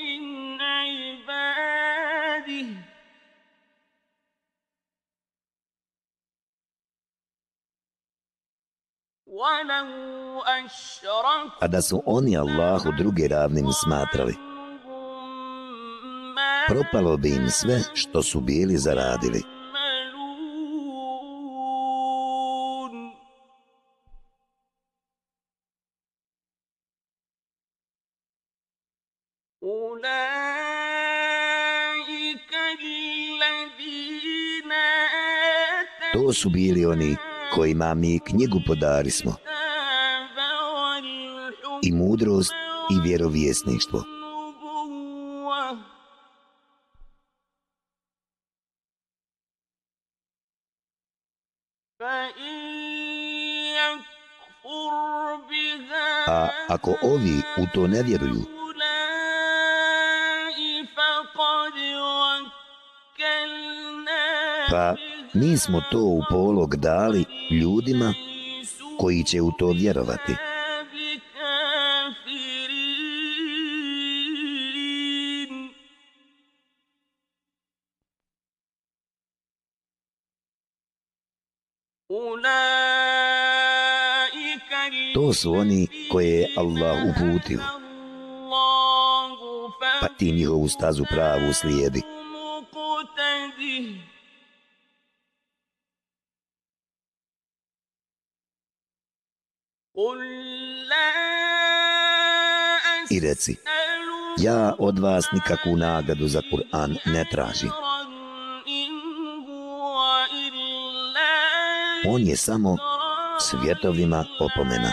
A da su oni Allahu druge ravnim smatrali, propalo bi im sve što su bili zaradili. To su bili oni kojima mi knjigu podarismo i mudrost i vjerovjesništvo. A ako ovi u to ne vjeruju, pa mi smo to u polog dali ljudima koji će u to vjerovati. To su oni koje je Allah uputio. Pa ti njihovu stazu pravu slijedi. I reci, ja od vas nikakvu nagradu za Kur'an ne tražim. On je samo svjetovima opomena.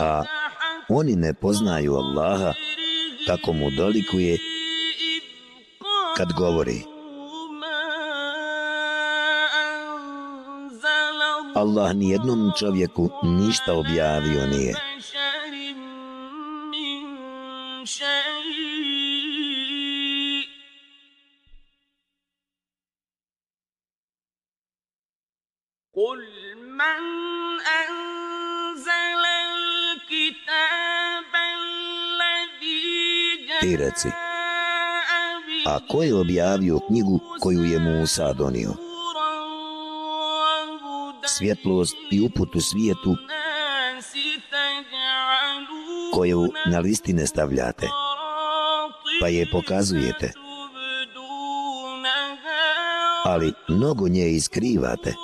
A oni ne poznaju Allaha kako mu dolikuje kad govori Allah ni jednom čovjeku ništa objavio nije. Ti a ko je objavio knjigu koju je Musa donio? svjetlost i uputu svijetu koju na listine stavljate, pa je pokazujete. Ali mnogo nje iskrivate.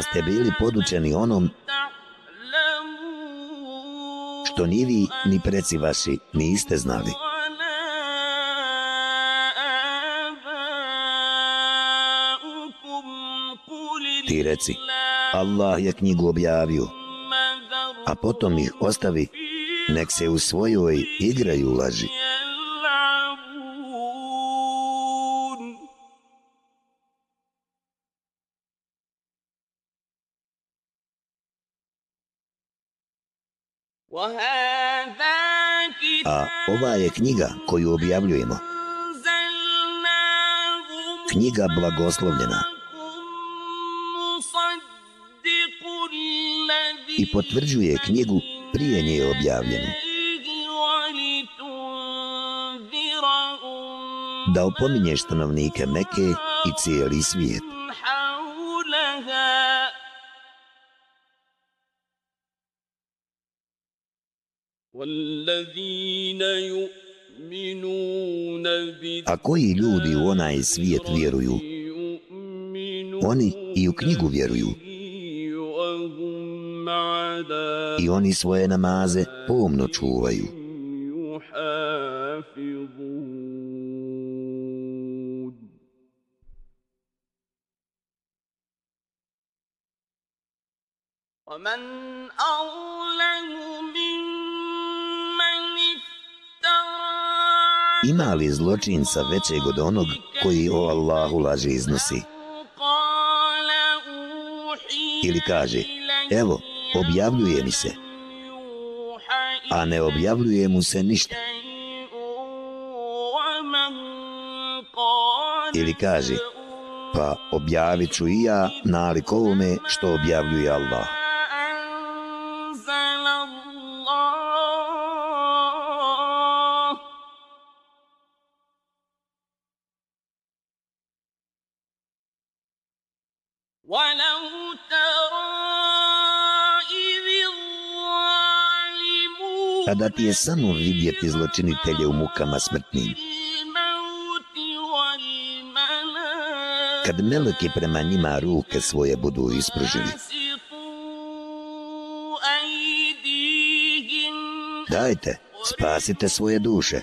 Pa ste bili podučeni onom što ni vi ni preci vaši niste znali. Ti reci, Allah je knjigu objavio, a potom ih ostavi, nek se u svojoj igraju laži. Je knjiga koju objavljujemo. Knjiga blagoslovljena. I potvrđuje knjigu prije nje objavljenu. Da opominje stanovnike Meke i cijeli svijet. A koji ljudi u onaj svijet vjeruju, oni i u knjigu vjeruju. I oni svoje namaze pomno čuvaju. ومن أظلم Ima li zločinca većeg od onog koji o Allahu laže iznosi? Ili kaže, evo, objavljuje mi se, a ne objavljuje mu se ništa. Ili kaže, pa objavit ću i ja nalik ovome što objavljuje Allah. Tada ti je samo vidjeti zločinitelje u mukama smrtnim. Kad meleki prema njima ruke svoje budu ispružili. Dajte, spasite svoje duše.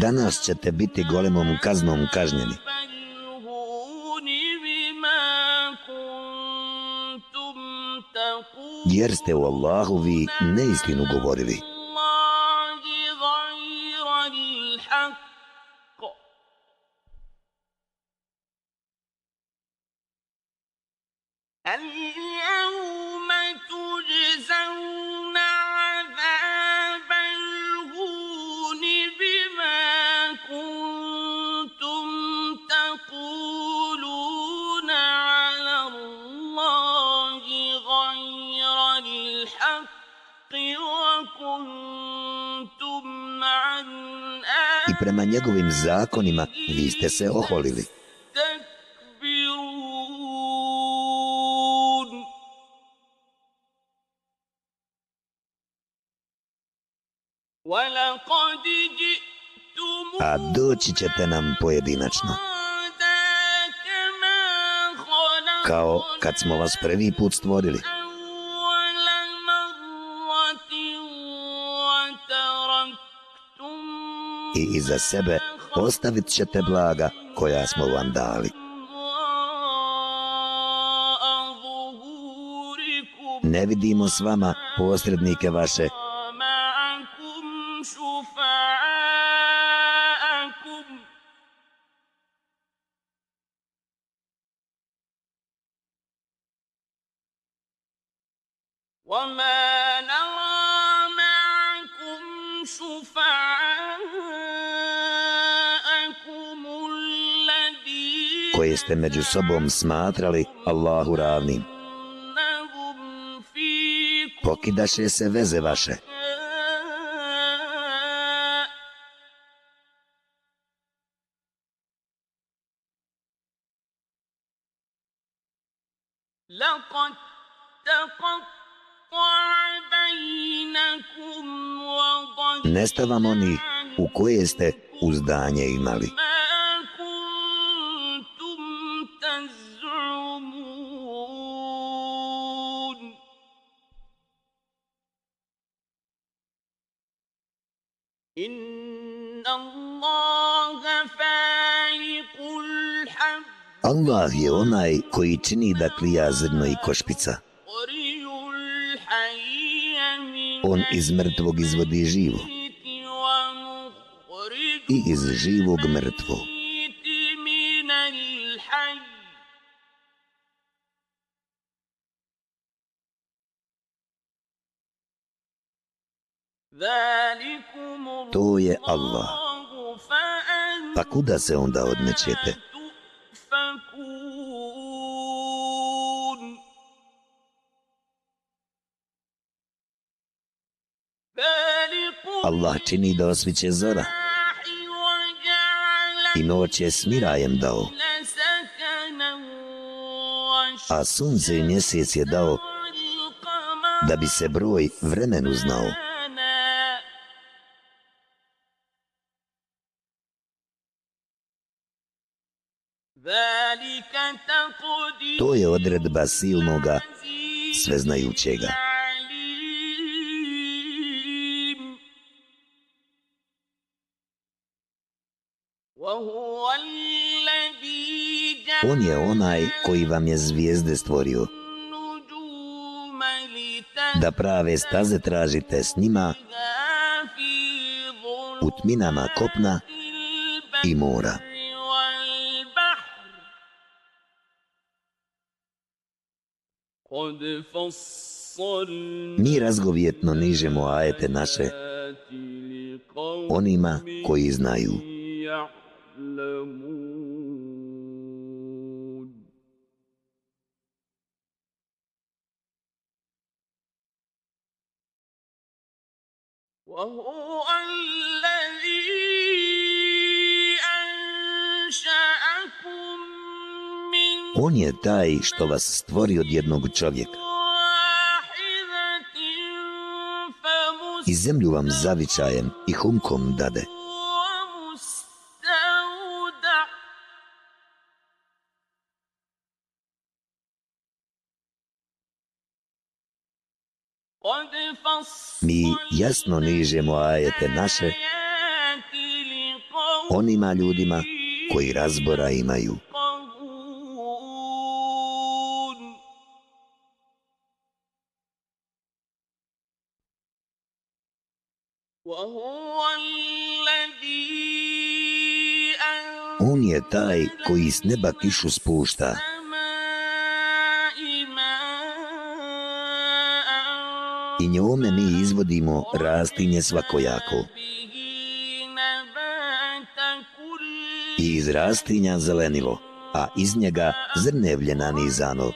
Danas ćete biti golemom kaznom kažnjeni. Jer ste u Allahu vi neistinu govorili. Zakonima vi ste se oholili. A doći ćete nam pojedinačno. Kao kad smo vas prvi put stvorili. i iza sebe ostavit ćete blaga koja smo vam dali. Ne vidimo s vama posrednike vaše ste među sobom smatrali Allahu ravnim. Pokidaše se veze vaše. Nesta vam oni u koje ste uzdanje imali. Allah je onaj koji čini da klija zrno i košpica. On iz mrtvog izvodi živo. I iz živog mrtvo. To je Allah. Pa kuda se onda odmećete? Allah čini da osviće zora i noć je smirajem dao, a sunce i mjesec je dao da bi se broj vremenu znao. To je odredba silnoga, sveznajućega. On je onaj koji vam je zvijezde stvorio. Da prave staze tražite s njima u tminama kopna i mora. Mi razgovjetno nižemo ajete naše onima koji znaju. On je taj što vas stvori od jednog čovjeka. I zemlju vam zavičajem i humkom dade. Mi jasno nižemo ajete naše onima ljudima koji razbora imaju. On je taj koji s neba kišu spušta. I njome mi izvodimo rastinje svakojako. I iz rastinja zelenilo, a iz njega zrnevljena nizano.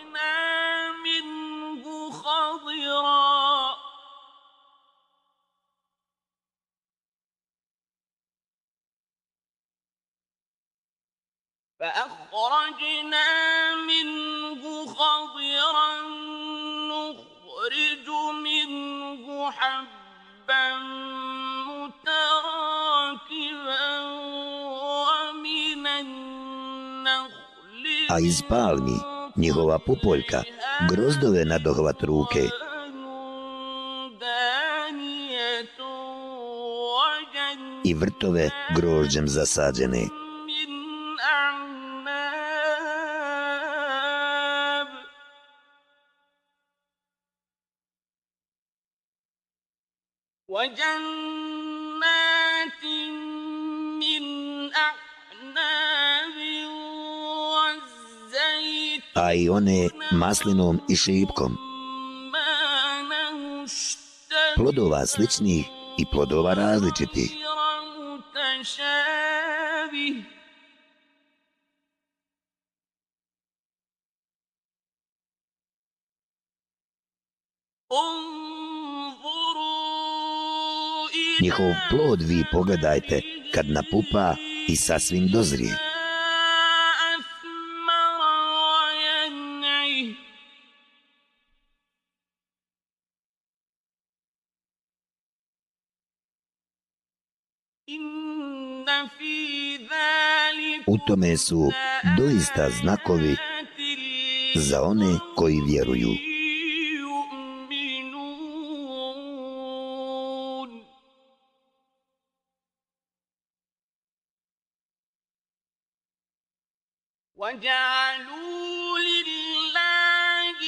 Iz palmi njihova pupoljka grozdove na dohvat ruke. I vrtove grožđem zasađene. A i one maslinom i šipkom. Plodova sličnih i plodova različitih. Njihov plod vi pogledajte kad napupa i sasvim dozrije. Tome su doista znakovi za one koji vjeruju.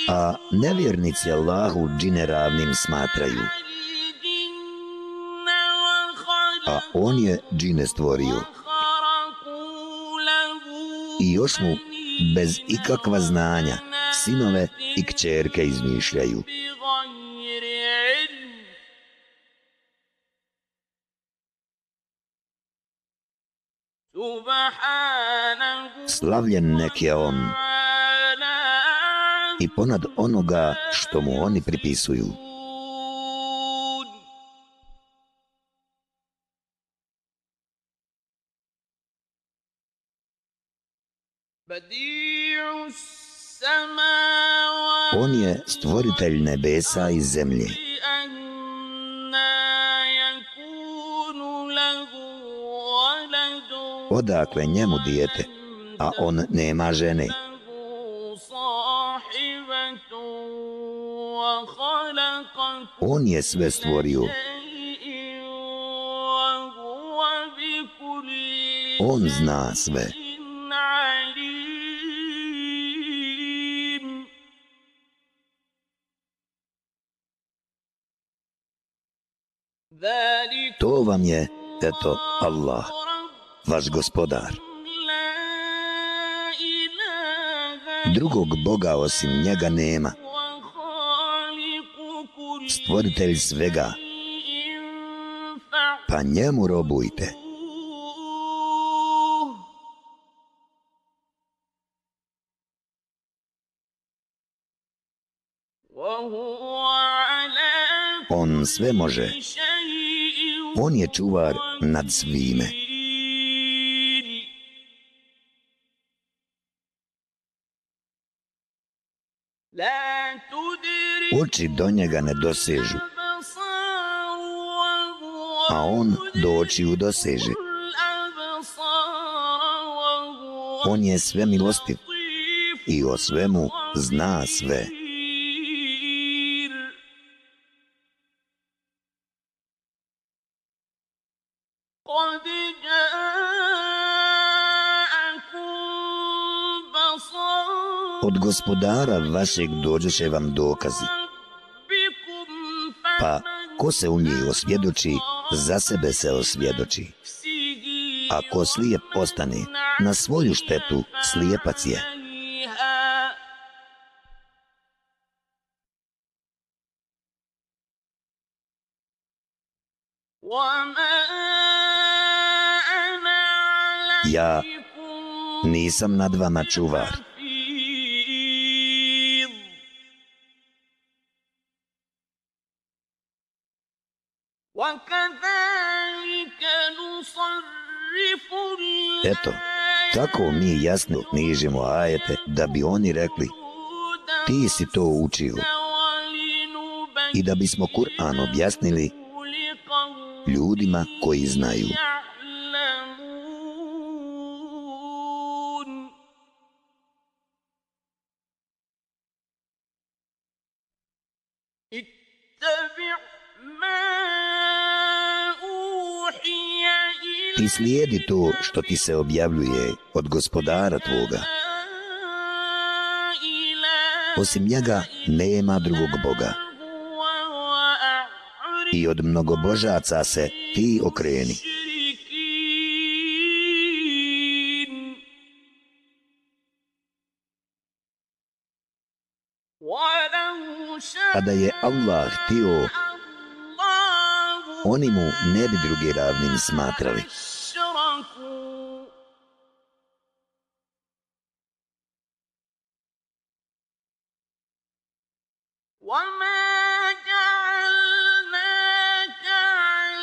A nevjernici Allahu džine ravnim smatraju. A on je džine stvorio i još mu bez ikakva znanja sinove i kćerke izmišljaju. Slavljen nek je on i ponad onoga što mu oni pripisuju. On je stvoritelj nebesa i zemlje. Odakle njemu dijete, a on nema žene? On je sve stvorio. On zna sve. To vam je, eto, Allah, vaš gospodar. Drugog Boga osim njega nema. Stvoritelj svega, pa njemu robujte. On sve može. On je čuvar nad svime. Oči do njega ne dosežu, a on do očiju doseže. On je sve milostiv i o svemu zna sve. Od gospodara vašeg dođeše vam dokazi. Pa, ko se u njih osvjedoči, za sebe se osvjedoči. Ako slijep postane, na svoju štetu slijepac je. Ja nisam nad vama čuvar. Eto, tako mi jasno knjižimo ajete da bi oni rekli ti si to učio i da bismo Kur'an objasnili ljudima koji znaju. Ti slijedi to što ti se objavljuje od gospodara tvoga. Osim njega nema drugog Boga. I od mnogobožaca se ti okreni. A da je Allah htio, oni mu ne bi drugi ravnim smatrali.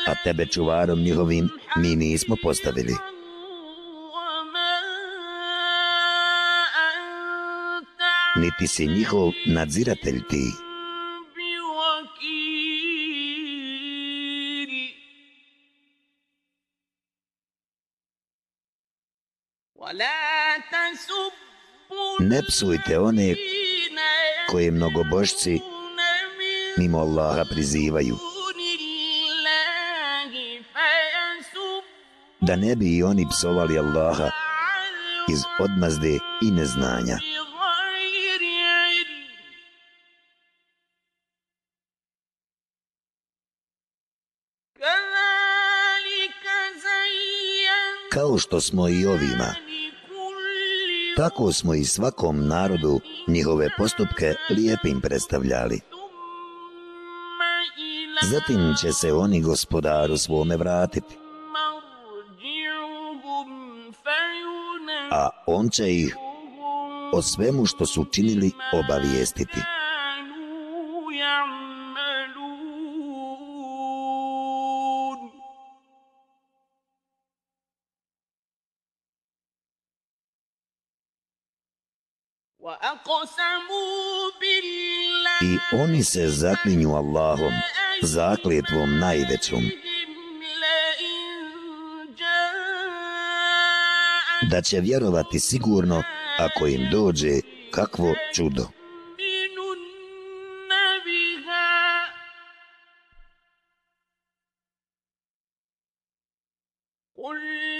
A tebe čuvarom njihovim mi nismo postavili. Niti si njihov nadziratelj ti. Ne psujte one koje mnogobožci mimo Allaha prizivaju. Da ne bi i oni psovali Allaha iz odmazde i neznanja. Kao što smo i ovima, tako smo i svakom narodu njihove postupke lijepim predstavljali. Zatim će se oni gospodaru svome vratiti. A on će ih o svemu što su činili obavijestiti. I oni se zaklinju Allahom, zakljetvom najvećom, da će vjerovati sigurno ako im dođe kakvo čudo.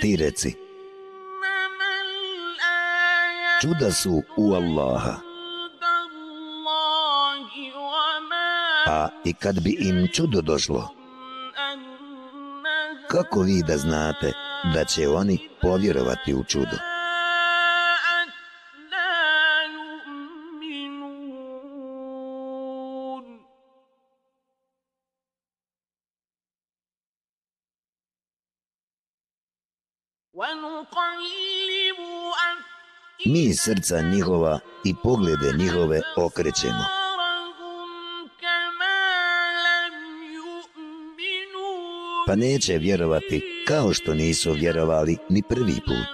Ti reci, čuda su u Allaha. A i kad bi im čudo došlo, kako vi da znate da će oni povjerovati u čudo? Mi srca njihova i poglede njihove okrećemo. Pa neće vjerovati kao što nisu vjerovali ni prvi put.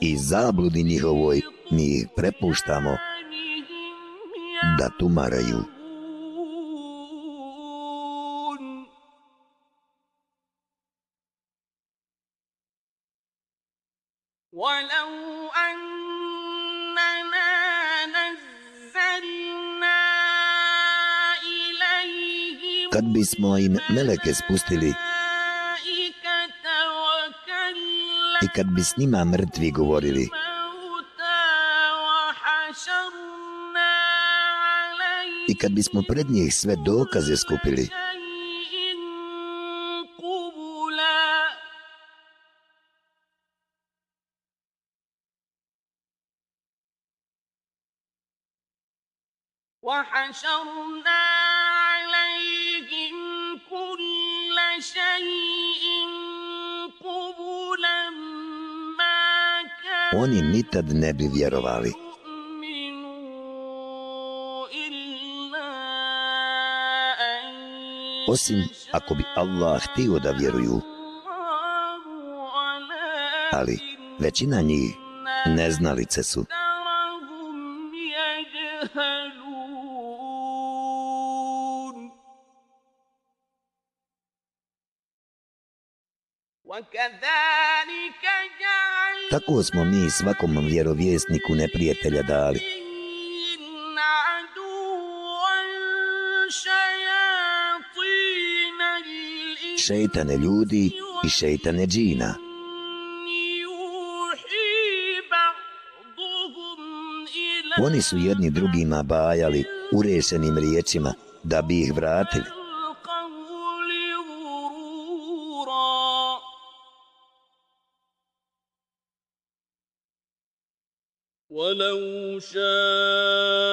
I zabludi njihovoj mi ih prepuštamo da tumaraju. Kad bismo im meleke spustili i kad bi s njima mrtvi govorili. I kad bismo pred njih sve dokaze skupili. Oni nitad ne bi vjerovali. Osim ako bi Allah htio da vjeruju. Ali većina njih neznalice su. Tako smo mi svakom vjerovjesniku neprijatelja dali. Šeitane ljudi i šeitane džina. Oni su jedni drugima bajali urešenim riječima da bi ih vratili.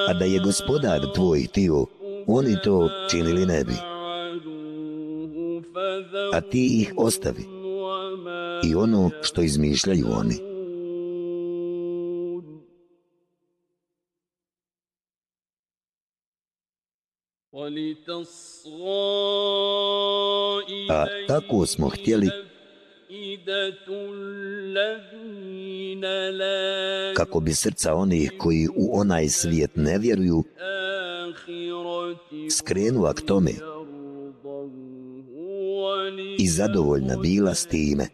A da je gospodar tvoj tio, oni to činili ne bi. A ti ih ostavi. I ono što izmišljaju oni. A tako smo htjeli kako bi srca onih koji u onaj svijet ne vjeruju skrenula k tome i zadovoljna bila s time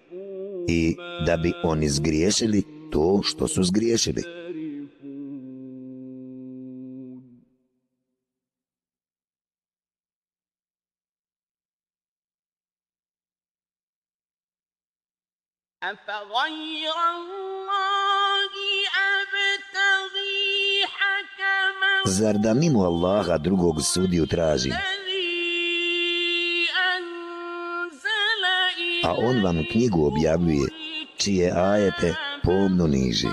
i da bi oni zgriješili to što su zgriješili. Zar da mimo Allaha drugog sudiju tražim? A on vam knjigu objavljuje, čije ajete pomno niži.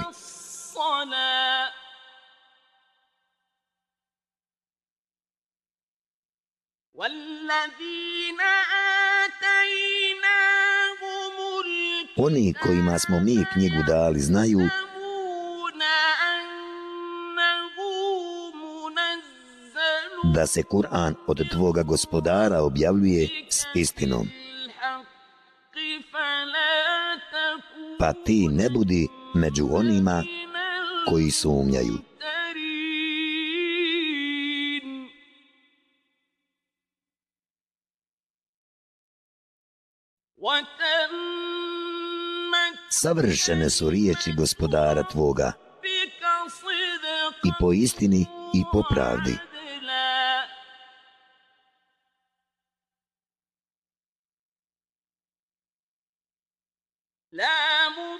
Oni kojima smo mi knjigu dali znaju da se Kur'an od tvoga gospodara objavljuje s istinom. Pa ti ne budi među onima koji sumnjaju. Savršene su riječi gospodara tvoga i po istini i po pravdi.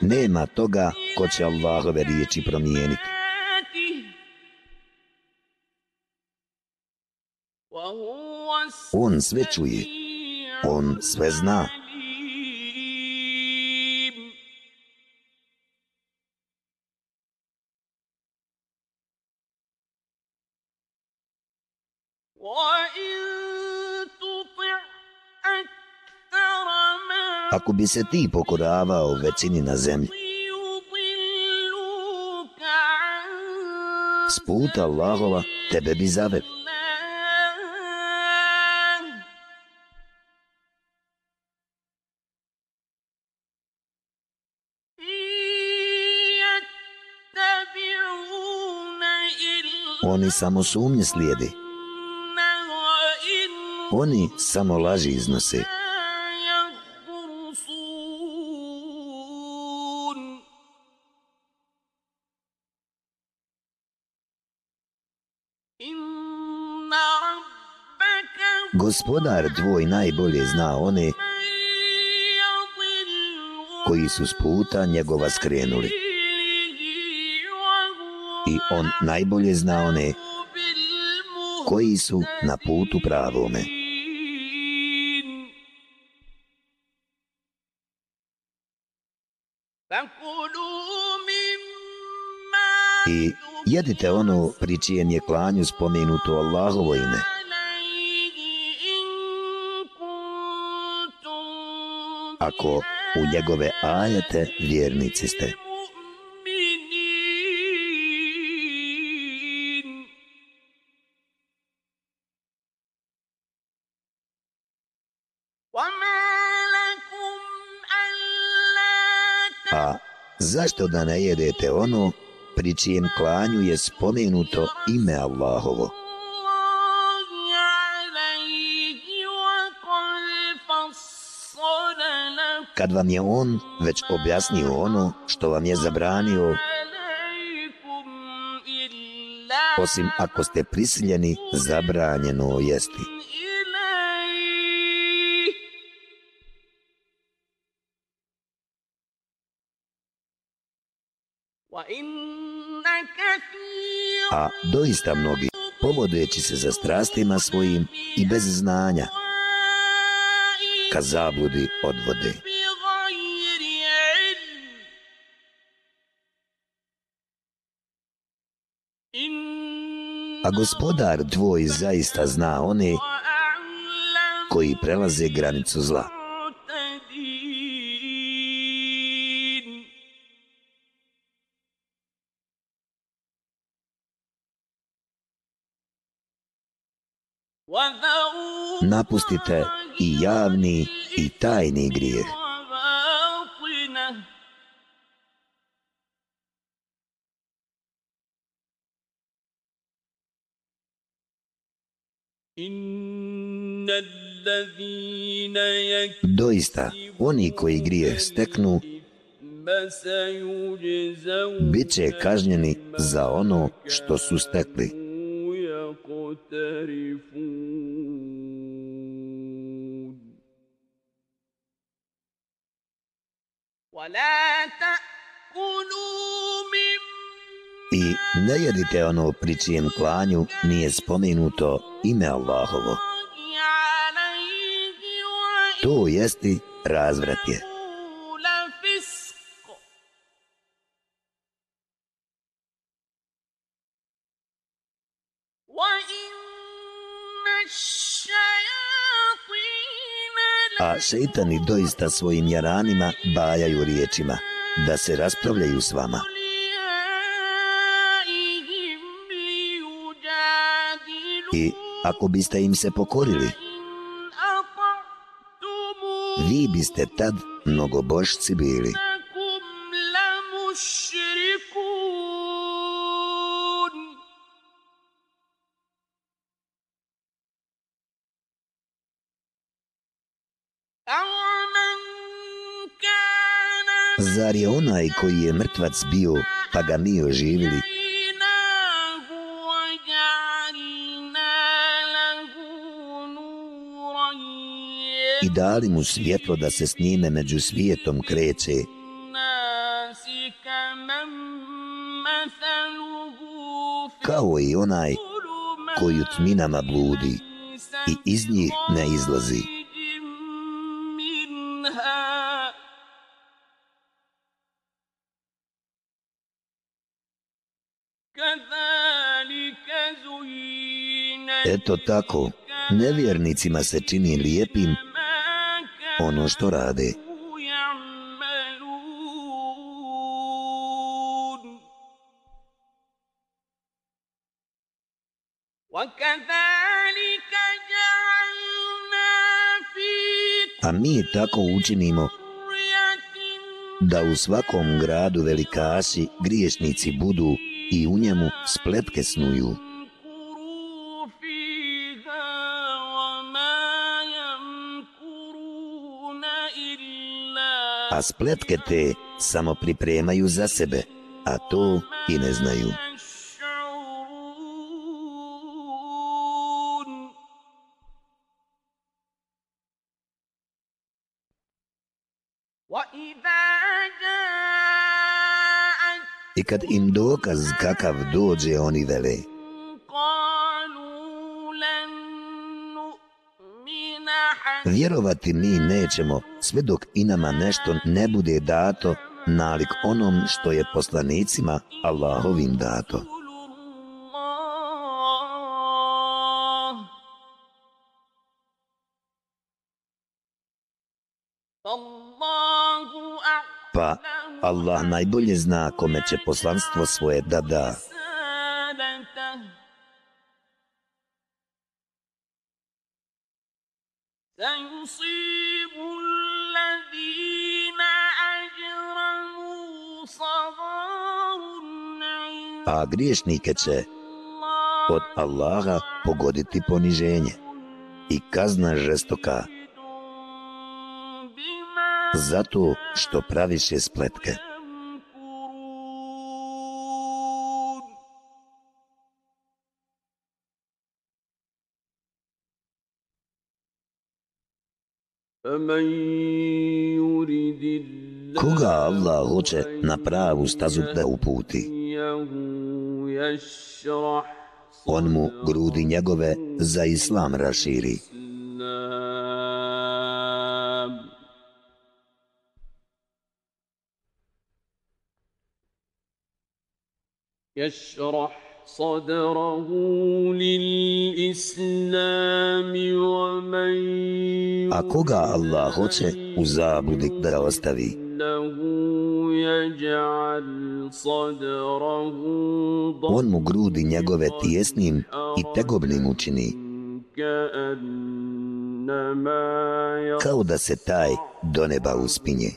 Nema toga ko će Allahove riječi promijeniti. On sve čuje, on sve zna. Ako bi se ti pokoravao većini na zemlji, s puta Allahova tebe bi zaveli. Oni samo sumnje slijedi. Oni samo laži iznose. Gospodar tvoj najbolje zna one koji su s puta njegova skrenuli. I on najbolje zna one koji su na putu pravome. I jedite ono pri čijem je klanju spomenuto Allahovo ime. Ako u njegove ajete vjernici ste. A zašto da ne jedete ono pri čijem klanju je spomenuto ime Allahovo? Kad vam je on već objasnio ono što vam je zabranio, osim ako ste prisiljeni, zabranjeno jesti. A doista mnogi, povodeći se za strastima svojim i bez znanja, ka zabludi odvode. A gospodar tvoj zaista zna one koji prelaze granicu zla. Napustite i javni i tajni grijeh. Doista, oni koji grijeh steknu, bit će kažnjeni za ono što su stekli. I ne jedite ono pri čijem klanju nije spomenuto ime Allahovo. To jesti razvrat je. A šeitani doista svojim jaranima bajaju riječima da se raspravljaju s vama. I ako biste im se pokorili, vi biste tad mnogobošci bili. Zar je onaj koji je mrtvac bio, pa ga mi oživili, i dali mu svjetlo da se s njime među svijetom kreće. Kao i onaj koji u tminama bludi i iz njih ne izlazi. Eto tako, nevjernicima se čini lijepim ono što rade. A mi tako učinimo da u svakom gradu velikasi griješnici budu i u njemu spletke snuju. A spletke te samo pripremaju za sebe, a to i ne znaju. I kad im dokaz kakav dođe, oni vele, Vjerovati mi nećemo sve dok i nama nešto ne bude dato nalik onom što je poslanicima Allahovim dato. Pa Allah najbolje zna kome će poslanstvo svoje da da. Griješnike će od Allaha pogoditi poniženje i kazna žestoka zato što praviše spletke. Koga Allah hoće na pravu stazu da uputi? On mu grudi njegove za islam raširi. يشرح صدره للإسلام ومن A koga Allah hoće u zabludi da ostavi? On mu grudi njegove tijesnim i tegobnim učini. Kao da se taj do neba uspinje.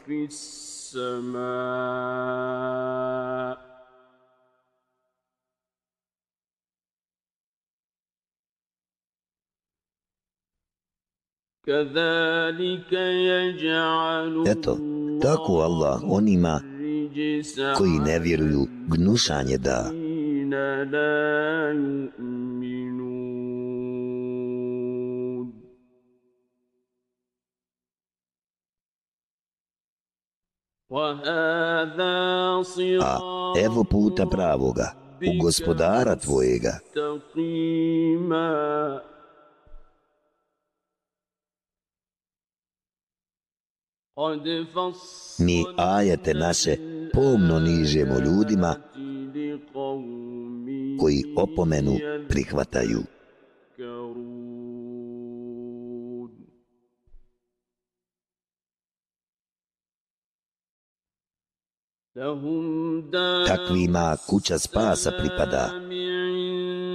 Eto, tako Allah onima koji ne vjeruju gnušanje da. A evo puta pravoga, u gospodara tvojega. Mi ajete naše pomno nižemo ljudima koji opomenu prihvataju. Takvima kuća spasa pripada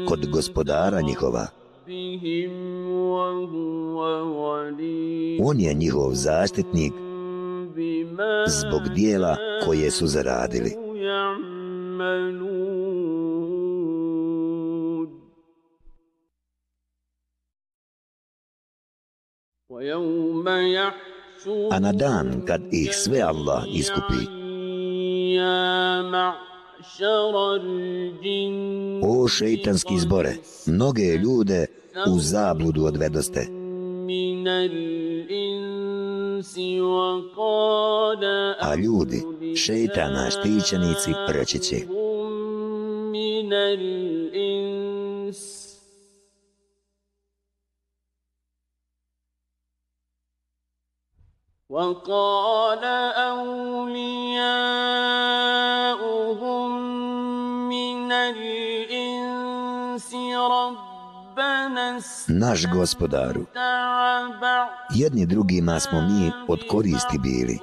kod gospodara njihova. On je njihov zaštitnik zbog dijela koje su zaradili. A na dan kad ih sve Allah iskupi, o šeitanski zbore, mnoge ljude u zabludu odvedoste. A ljudi, šeitana štićenici, reći će. وقال أولياؤهم Naš gospodaru, jedni drugima smo mi od koristi bili.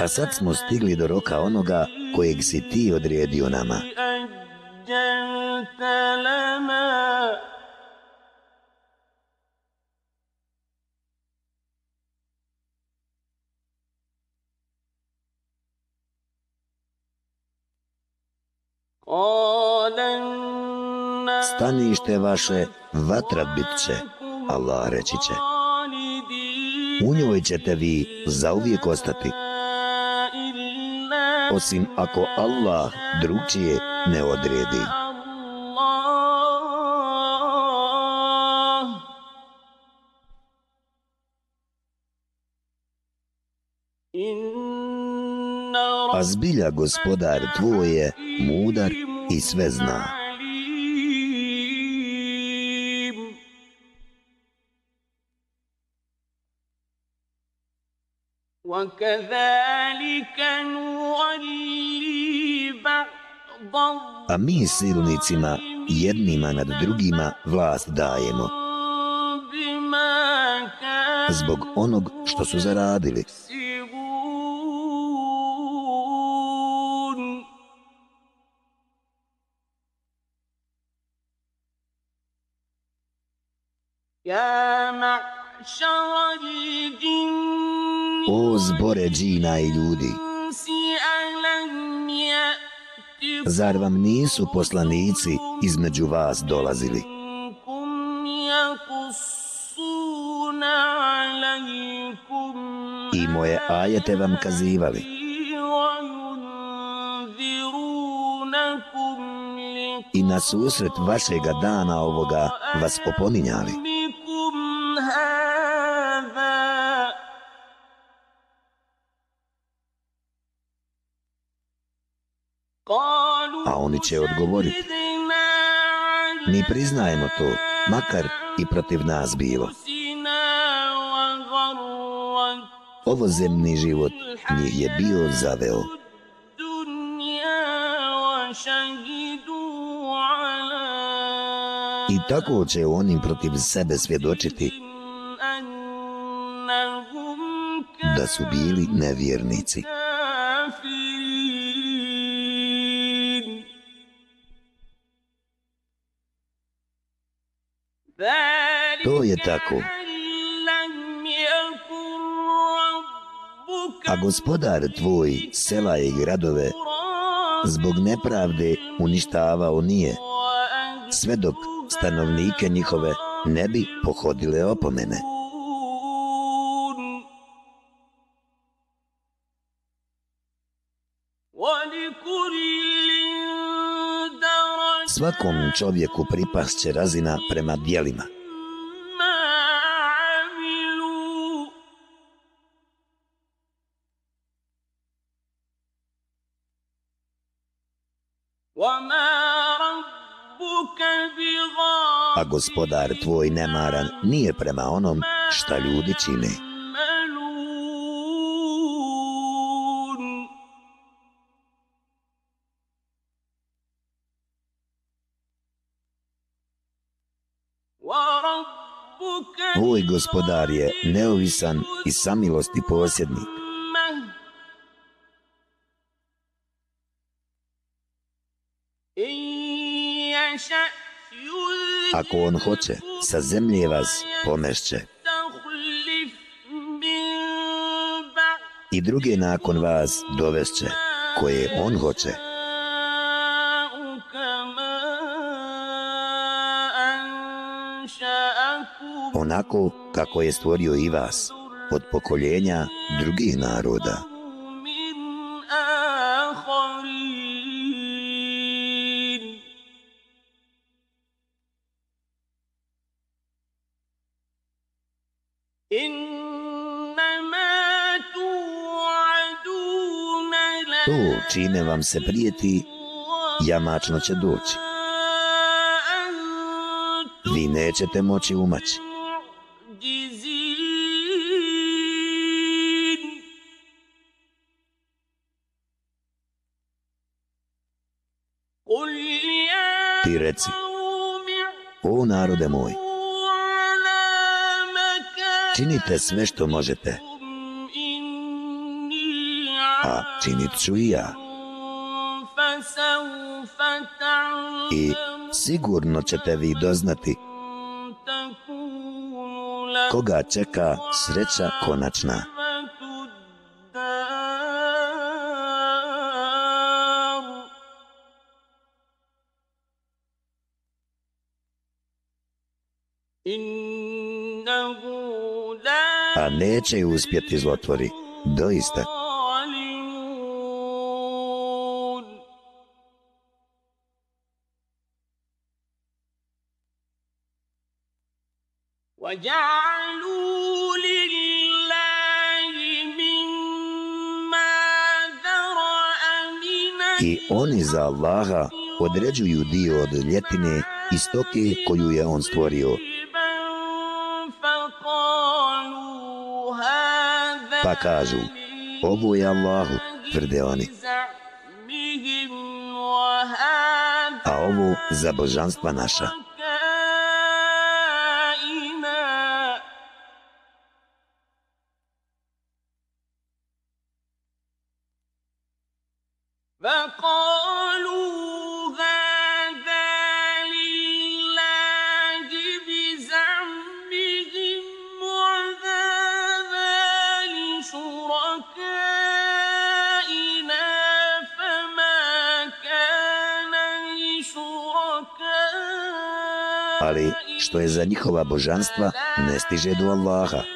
A sad smo stigli do roka onoga kojeg si ti odredio nama. Stanište vaše vatra bit će, Allah reći će. U njoj ćete vi zauvijek ostati. Osim ako Allah drugčije ne odredi. A zbilja gospodar tvoj je mudar i sve zna. A mi silnicima jednima nad drugima vlast dajemo zbog onog što su zaradili. O zbore džina i ljudi, zar vam nisu poslanici između vas dolazili? I moje ajete vam kazivali. I na susret vašega dana ovoga vas opominjali. Oni će odgovoriti. Mi priznajemo to, makar i protiv nas bilo. Ovo zemni život njih je bio zaveo. I tako će oni protiv sebe svjedočiti da su bili nevjernici. To je tako. A gospodar tvoj sela i gradove zbog nepravde uništavao nije, sve dok stanovnike njihove ne bi pohodile opomene. Svakom čovjeku pripasće razina prema dijelima. A gospodar tvoj nemaran nije prema onom šta ljudi čine. Tvoj gospodar je neovisan i samilosti posjednik. Ako on hoće, sa zemlje vas pomešće. I druge nakon vas dovešće, koje on hoće. Onako kako je stvorio i vas, od pokoljenja drugih naroda. Čime vam se prijeti, jamačno će doći. Vi nećete moći umaći. Ti reci, o narode moj, činite sve što možete, a činit ću i ja. I sigurno ćete vi doznati koga čeka sreća konačna. A neće uspjeti zlotvori, doista. I oni za Allaha određuju dio od ljetine i stoke koju je on stvorio. Pa kažu, ovo je Allahu, tvrde oni. A ovo za božanstva naša. Božanstva ne stiže do Allaha.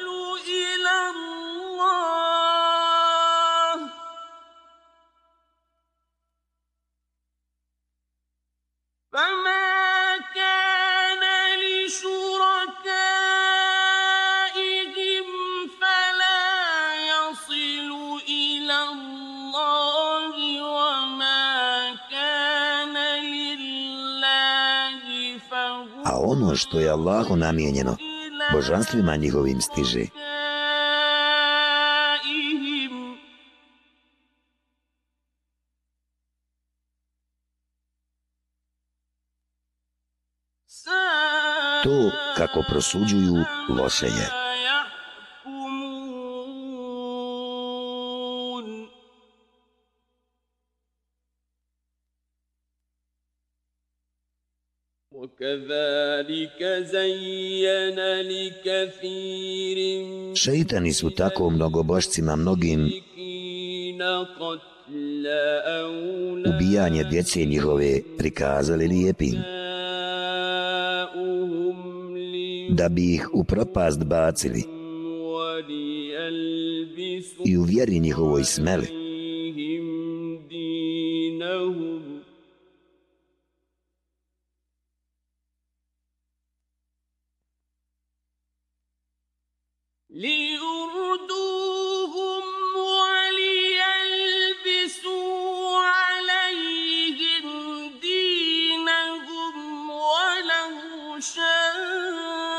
Allahu namijenjeno, božanstvima njihovim stiže. To kako prosuđuju loše je. Šeitani su tako mnogobošcima mnogim ubijanje djece njihove prikazali lijepim da bi ih u propast bacili i u vjeri njihovoj smeli.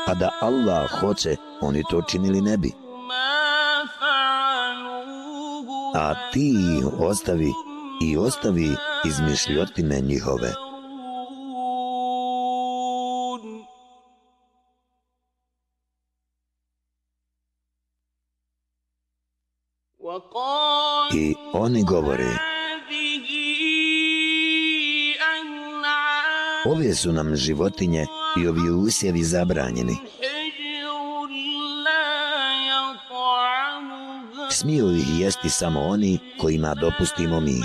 A da Allah hoće, oni to činili ne bi. A ti ostavi i ostavi izmišljotine njihove. Oni govore, ove su nam životinje i ovi usjevi zabranjeni. Smiju ih jesti samo oni kojima dopustimo mi.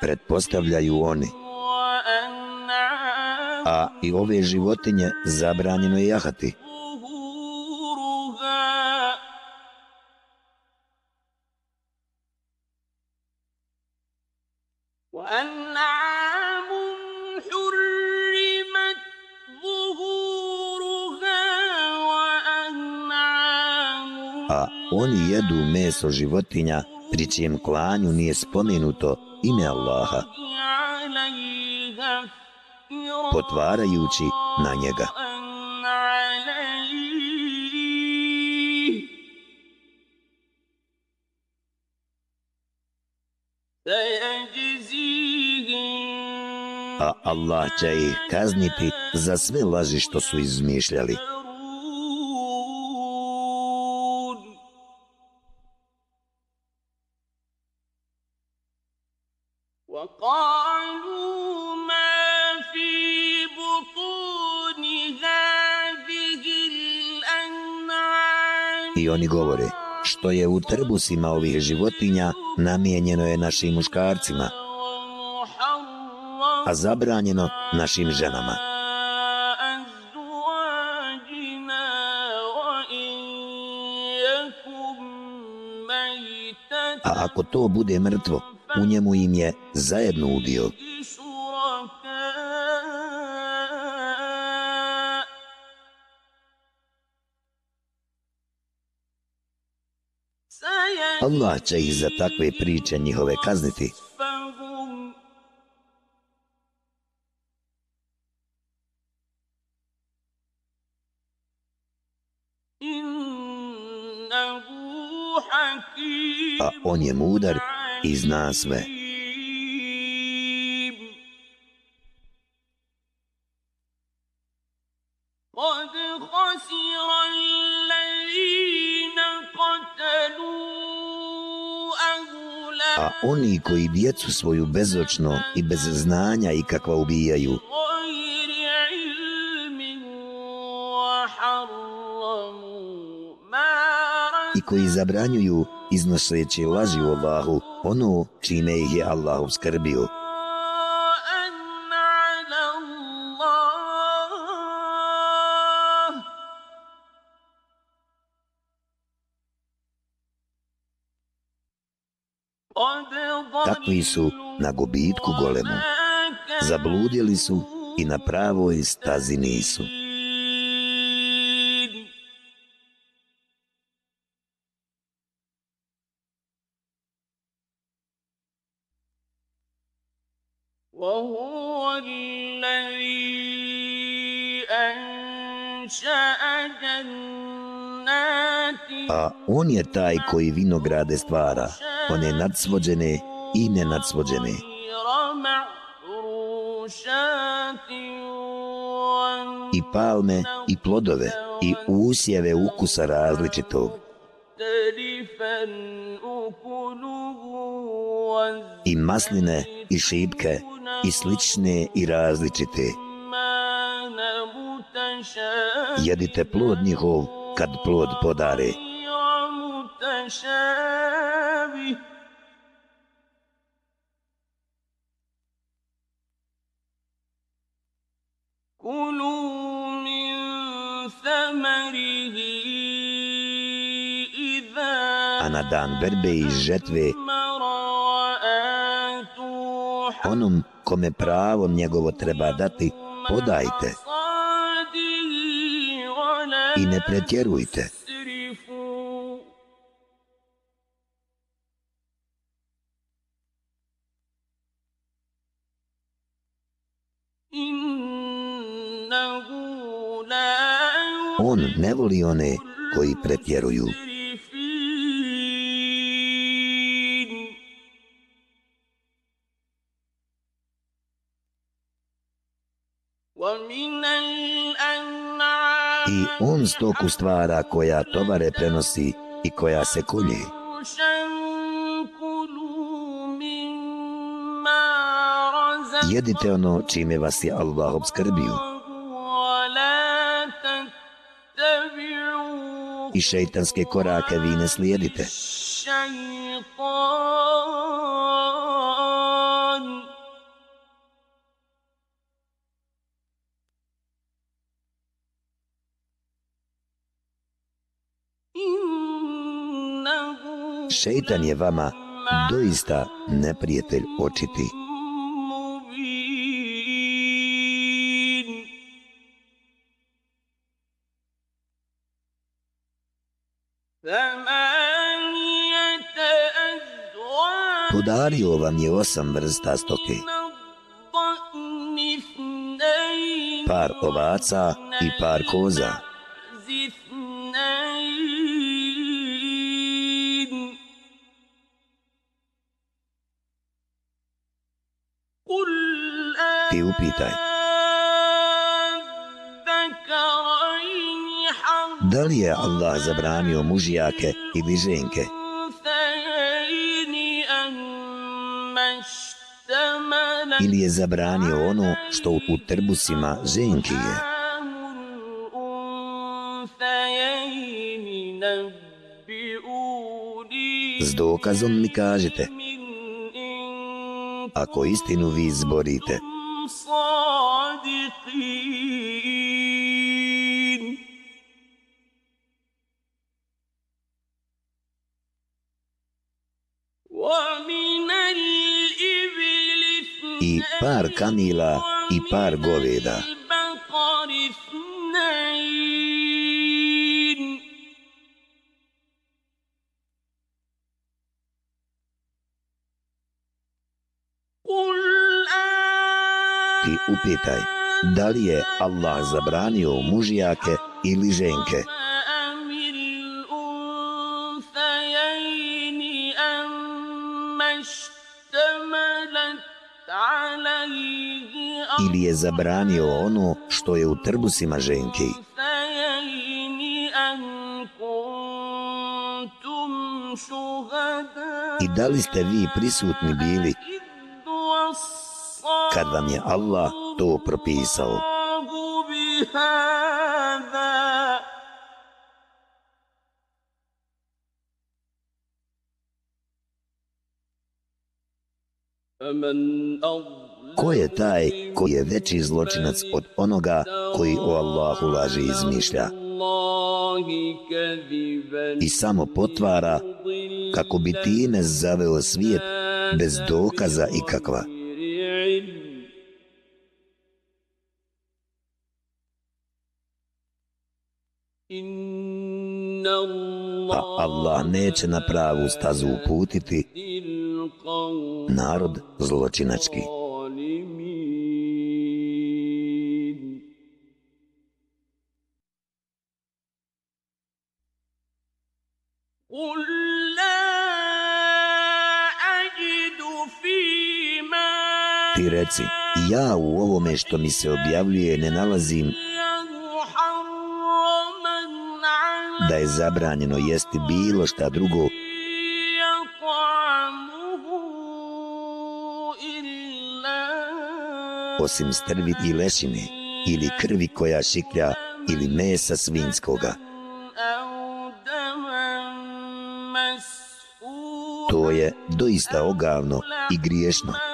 Pretpostavljaju oni. A i ove životinje zabranjeno je jahati. Meso životinja, pri čijem klanju nije spomenuto ime Allaha, potvarajući na njega. A Allah će ih kazniti za sve laži što su izmišljali. Što ovih životinja namijenjeno je našim muškarcima, a zabranjeno našim ženama. A ako to bude mrtvo, u njemu im je zajedno udio. Allah će ih za takve priče njihove kazniti. A on je mudar i zna sve. A koji djecu svoju bezočno i bez znanja i kakva ubijaju, i koji zabranjuju iznoseći laži u Allahu, ono čime ih je Allah obskrbio. Takvi su na gubitku golemu. Zabludili su i na pravoj stazi nisu. A on je taj koji vinograde stvara, one nadsvođene i nenadzvođene. I palme, i plodove, i usjeve ukusa različitog. I masline, i šipke, i slične, i različite. Jedite plod njihov kad plod podare. Na dan berbe i žetve onom kome pravo njegovo treba dati, podajte i ne pretjerujte. On ne voli one koji pretjeruju. I on stoku stvara koja tovare prenosi i koja se kolje. Jedite ono čime vas je Allah obskrbio. I šeitanske korake vi ne slijedite. Šeitan je vama doista neprijatelj očiti. Podario vam je osam vrsta stoke. Par ovaca i par koza. Upitaj. Da li je Allah zabranio mužijake ili ženke? Ili je zabranio ono što u trbusima ženki je? S dokazom mi kažete, ako istinu vi zborite. I par kamila i par goveda. Upitaj, da li je Allah zabranio mužijake ili ženke? Ili je zabranio ono što je u trbusima ženki? I da li ste vi prisutni bili kad vam je Allah to propisao? Ko je taj koji je veći zločinac od onoga koji o Allahu laži izmišlja? I samo potvara kako bi time zaveo svijet bez dokaza i kakva. Pa Allah neće na pravu stazu uputiti narod zločinački. Ti reci, ja u ovome što mi se objavljuje ne nalazim da je zabranjeno jesti bilo šta drugo osim strvi i lešine ili krvi koja šiklja ili mesa svinskoga. To je doista ogavno i griješno.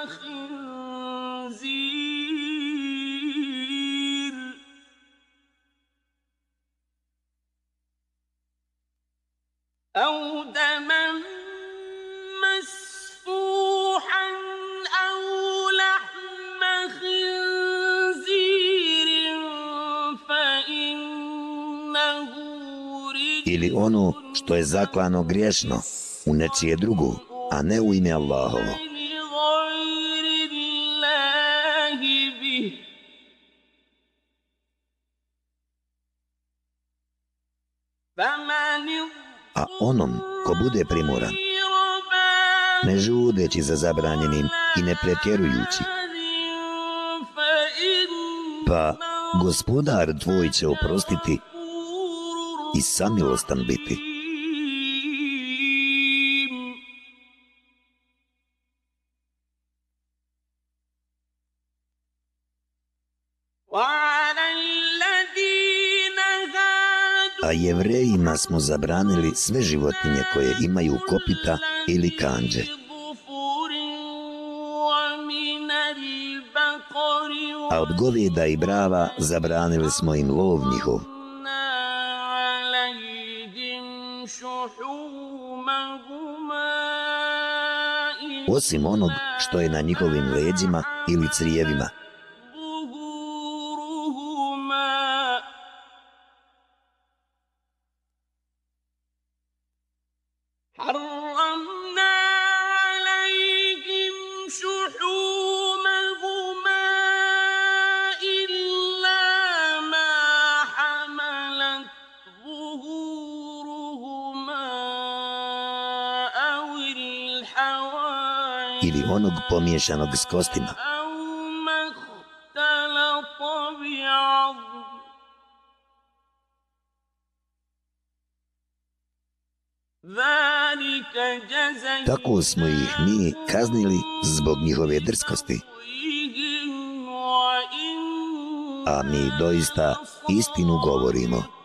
Zaklano griješno u nečije drugo, a ne u ime Allahovo. A onom ko bude primoran, ne žudeći za zabranjenim i ne pretjerujući, pa gospodar tvoj će oprostiti i samilostan biti. A jevrejima smo zabranili sve životinje koje imaju kopita ili kanđe. A od govjeda i brava zabranili smo im lov njihov. Osim onog što je na njihovim leđima ili crijevima. Onog s kostima. Tako smo ih mi kaznili zbog njihove drskosti. A mi doista istinu govorimo.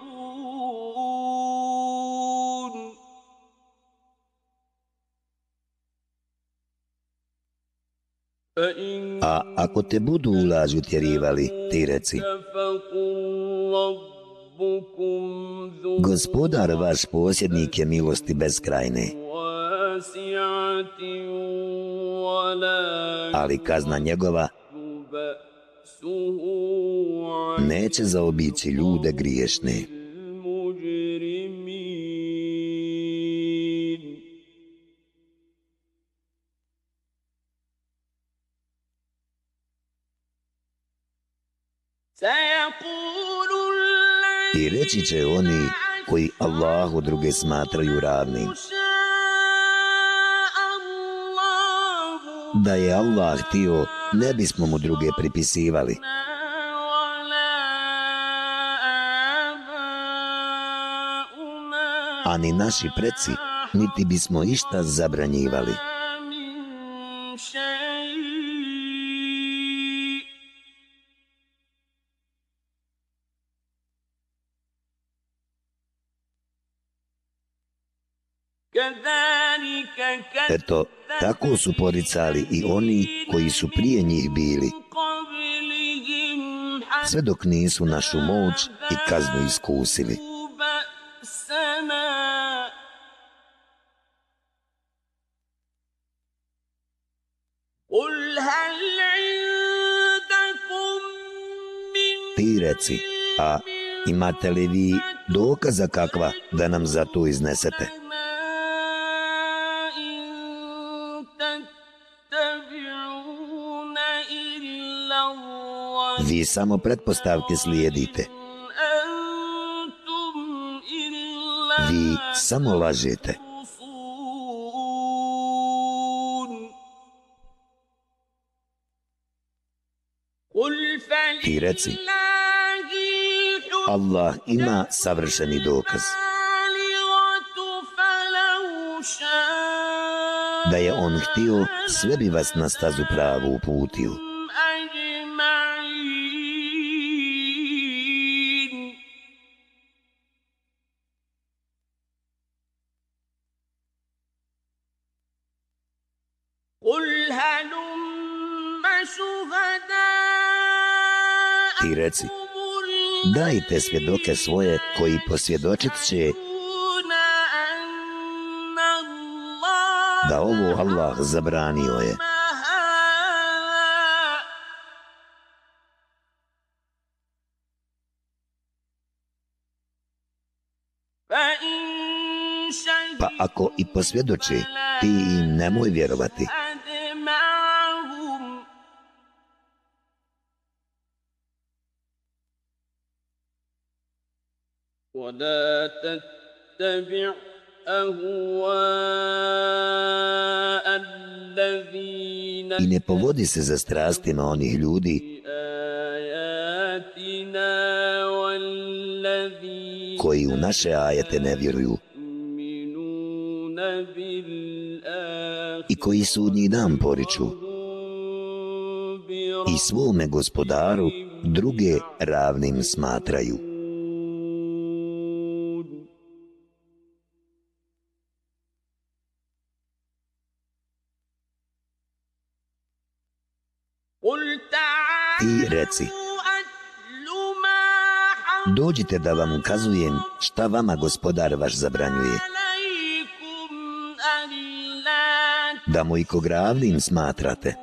Ako te budu u laž utjerivali, ti reci, Gospodar vaš posjednik je milosti bezkrajne, ali kazna njegova neće zaobići ljude griješne. Reći će oni koji Allahu druge smatraju ravnim. Da je Allah htio, ne bismo mu druge pripisivali. Ani naši preci, niti bismo išta zabranjivali. Eto, tako su poricali i oni koji su prije njih bili, sve dok nisu našu moć i kaznu iskusili. Ti reci, a imate li vi dokaza kakva da nam za to iznesete? Vi samo pretpostavke slijedite. Vi samo lažete. Ti reci, Allah ima savršeni dokaz. Da je On htio, sve bi vas na stazu pravu uputio. Te svjedoke svoje koji posvjedočit će da ovo Allah zabranio je. Pa ako i posvjedoči, ti im nemoj vjerovati. تتبع I ne povodi se za strastima onih ljudi koji u naše ajete ne vjeruju i koji sudnji dan poriču i svome gospodaru druge ravnim smatraju. Učenjaci. dođite da vam ukazujem šta vama gospodar vaš zabranjuje. Da mu i kogravnim smatrate.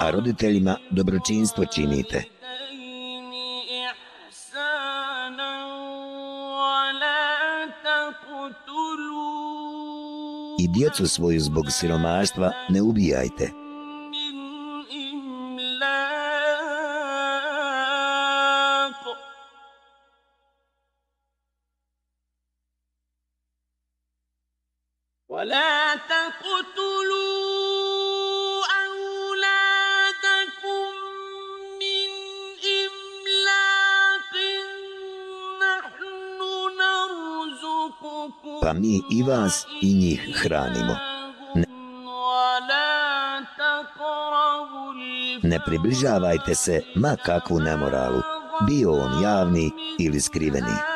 A roditeljima dobročinstvo činite. I djecu svoju zbog siromaštva ne ubijajte. Mi i vas i njih hranimo. Ne, ne približavajte se ma kakvu nemoralu, bio on javni ili skriveni.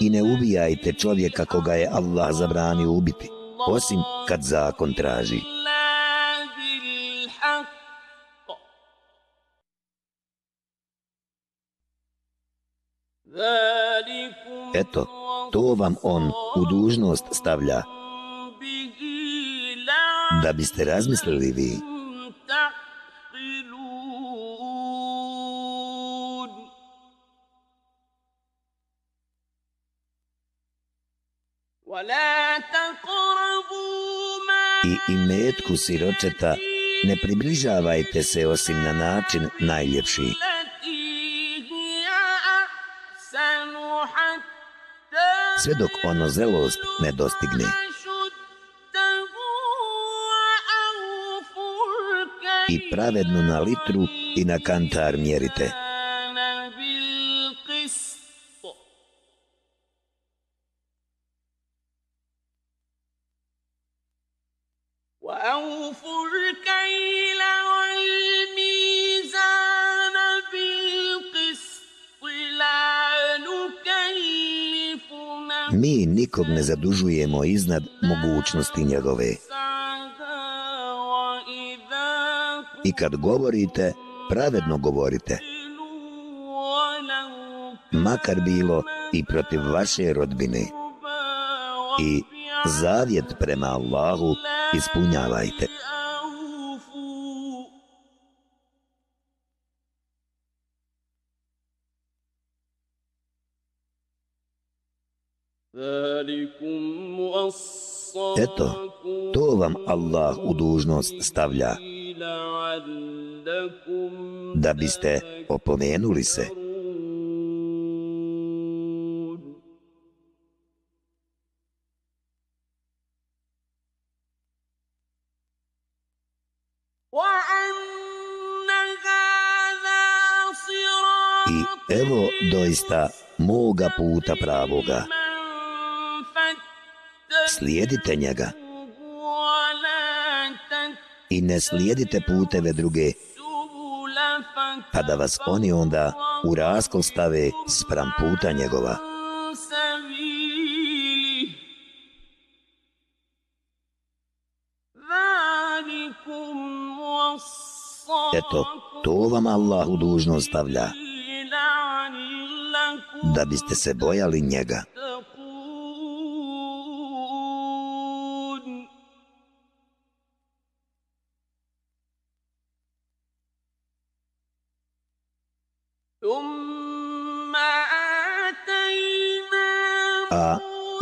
I ne ubijajte čovjeka koga je Allah zabranio ubiti, osim kad zakon traži. Eto, to vam on u dužnost stavlja da biste razmislili vi. I imetku siročeta ne približavajte se osim na način najljepši. sve dok ono zelost ne dostigne. I pravedno na litru i na kantar mjerite. Zadužujemo iznad mogućnosti njegove. I kad govorite, pravedno govorite. Makar bilo i protiv vaše rodbine. I zavjet prema Allahu ispunjavajte. U stavlja. Da biste opomenuli se. I evo doista moga puta pravoga. Slijedite njega i ne slijedite puteve druge, pa da vas oni onda u raskol stave spram puta njegova. Eto, to vam Allah u dužnost stavlja, da biste se bojali njega.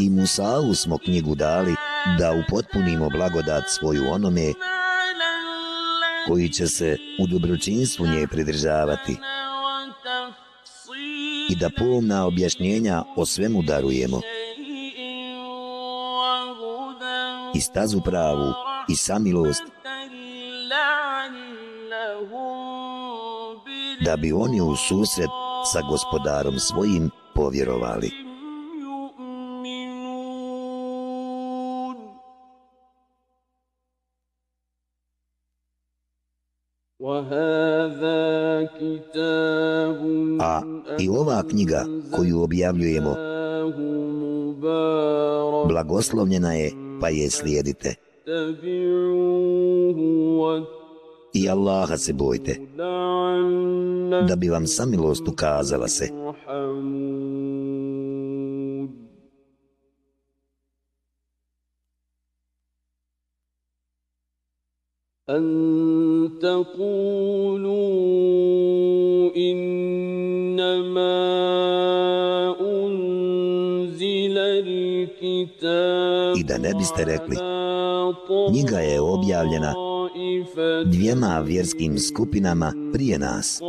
I Musavu smo knjigu dali da upotpunimo blagodat svoju onome koji će se u dobročinstvu nje pridržavati i da pomna objašnjenja o svemu darujemo i stazu pravu i samilost da bi oni u susret sa gospodarom svojim povjerovali. Ova knjiga koju objavljujemo blagoslovljena je pa je slijedite. I Allaha se bojte, da bi vam samilost ukazala se. Dvijema vjerskim skupinama prije nas.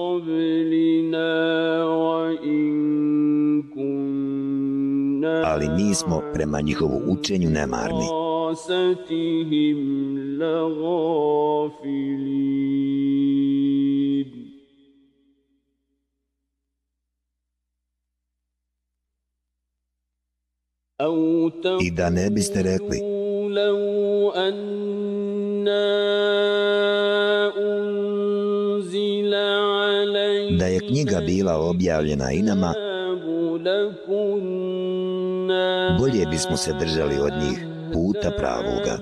Ali mi smo prema njihovu učenju nemarni. I da ne biste rekli, knjiga bila objavljena i nama, bolje bismo se držali od njih puta pravoga.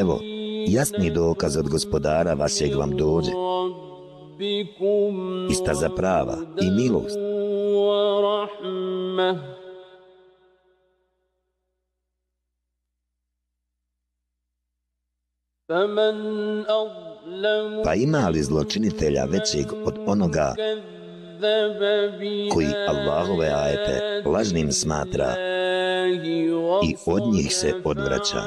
Evo, jasni dokaz od gospodara vašeg vam dođe. Ista za prava i milost. Pa ima li zločinitelja većeg od onoga koji Allahove ajete lažnim smatra i od njih se odvraća?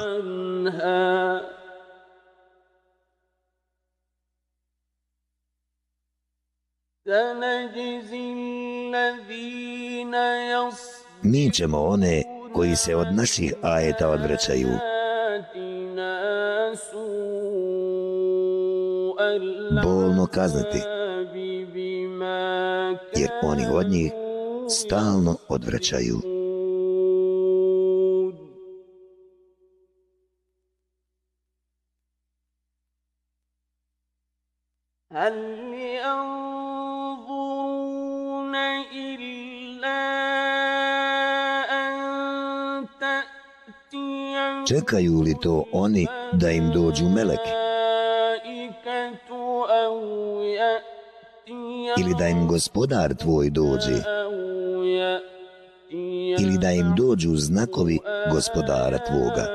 Mi ćemo one koji se od naših ajeta odvraćaju bolno kaznati, jer oni od njih stalno odvraćaju. Čekaju li to oni da im dođu meleki? ili da im gospodar tvoj dođe, ili da im dođu znakovi gospodara tvoga.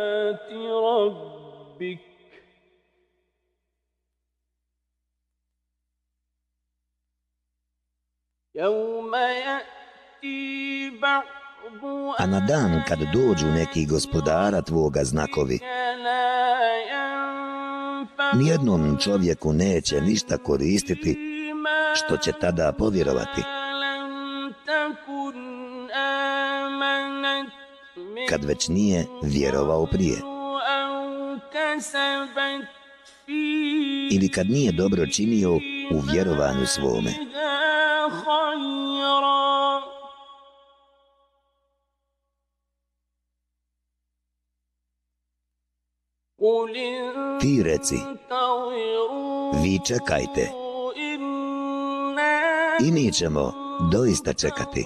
A na dan kad dođu neki gospodara tvoga znakovi, nijednom čovjeku neće ništa koristiti što će tada povjerovati. Kad već nije vjerovao prije. Ili kad nije dobro činio u vjerovanju svome. Ti reci, vi čekajte i mi ćemo doista čekati.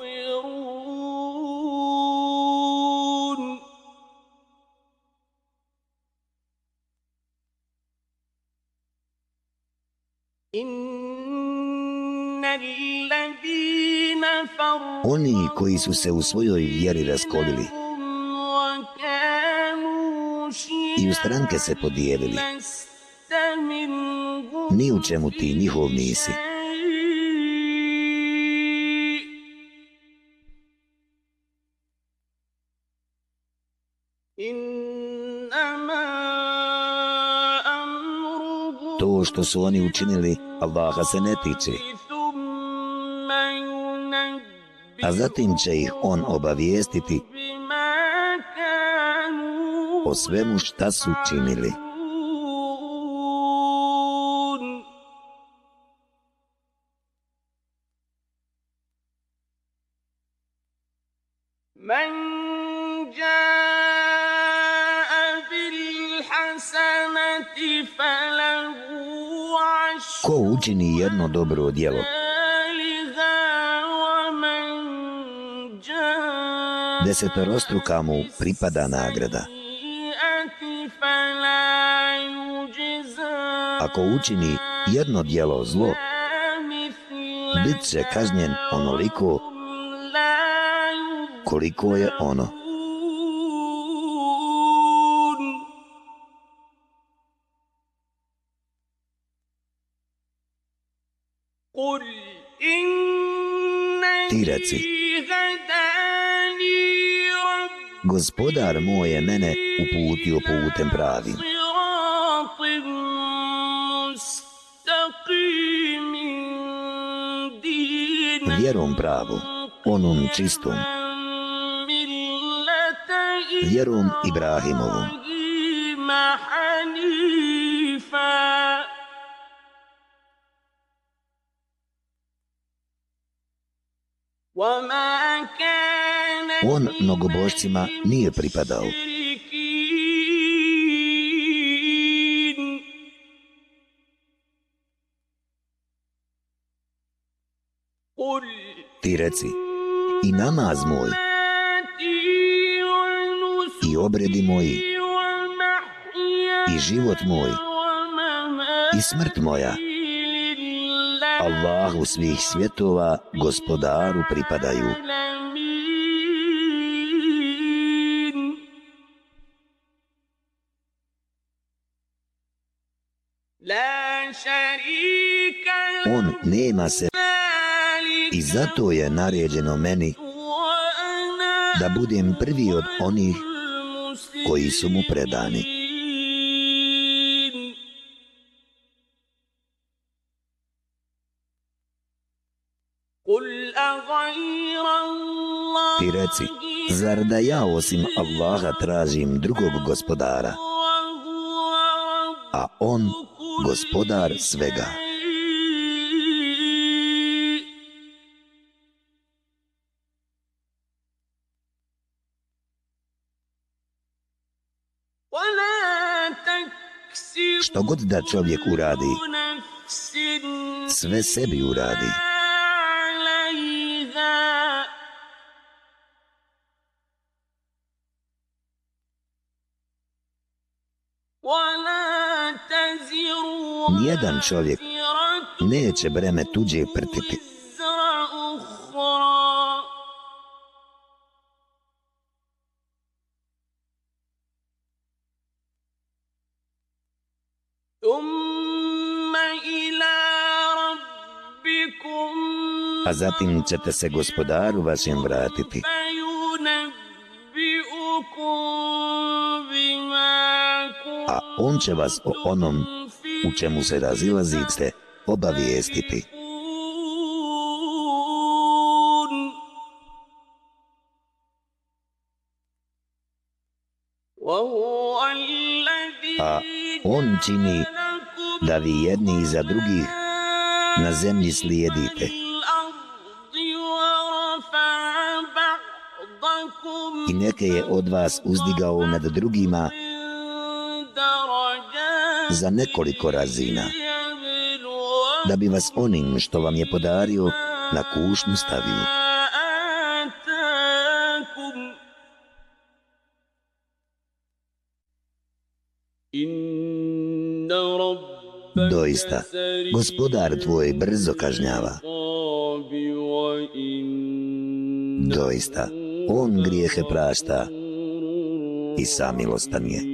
Oni koji su se u svojoj vjeri raskolili i u stranke se podijelili. Ni u čemu ti njihov nisi. To što su oni učinili, Allaha se ne tiče. A zatim će ih On obavijestiti o svemu šta su činili. Ko učini jedno dobro djelo, desetorostruka mu pripada nagrada. Ako učini jedno dijelo zlo, bit će kažnjen onoliko koliko je ono. Ti reci, gospodar moj je mene uputio putem pravim. Onom pravom, onom čistom, vjerom Ibrahimovom. On mnogobožcima nije pripadao. Ti reci, i namaz moj, i obredi moji, i život moj, i smrt moja, Allahu svih svjetova, gospodaru pripadaju. On nema se i zato je naređeno meni da budem prvi od onih koji su mu predani. Ti reci, zar da ja osim Allaha tražim drugog gospodara, a on gospodar svega. God da čovjek uradi, sve sebi uradi. Nijedan čovjek neće breme tuđe prtiti. A zatim ćete se gospodaru vašem vratiti. A on će vas o onom u čemu se razilazite obavijestiti. A on čini da vi jedni iza drugih na zemlji slijedite. I neke je od vas uzdigao nad drugima za nekoliko razina, da bi vas onim što vam je podario na kušnju stavio. Doista, gospodar tvoj brzo kažnjava. Doista, on grijehe prašta i samilostan je.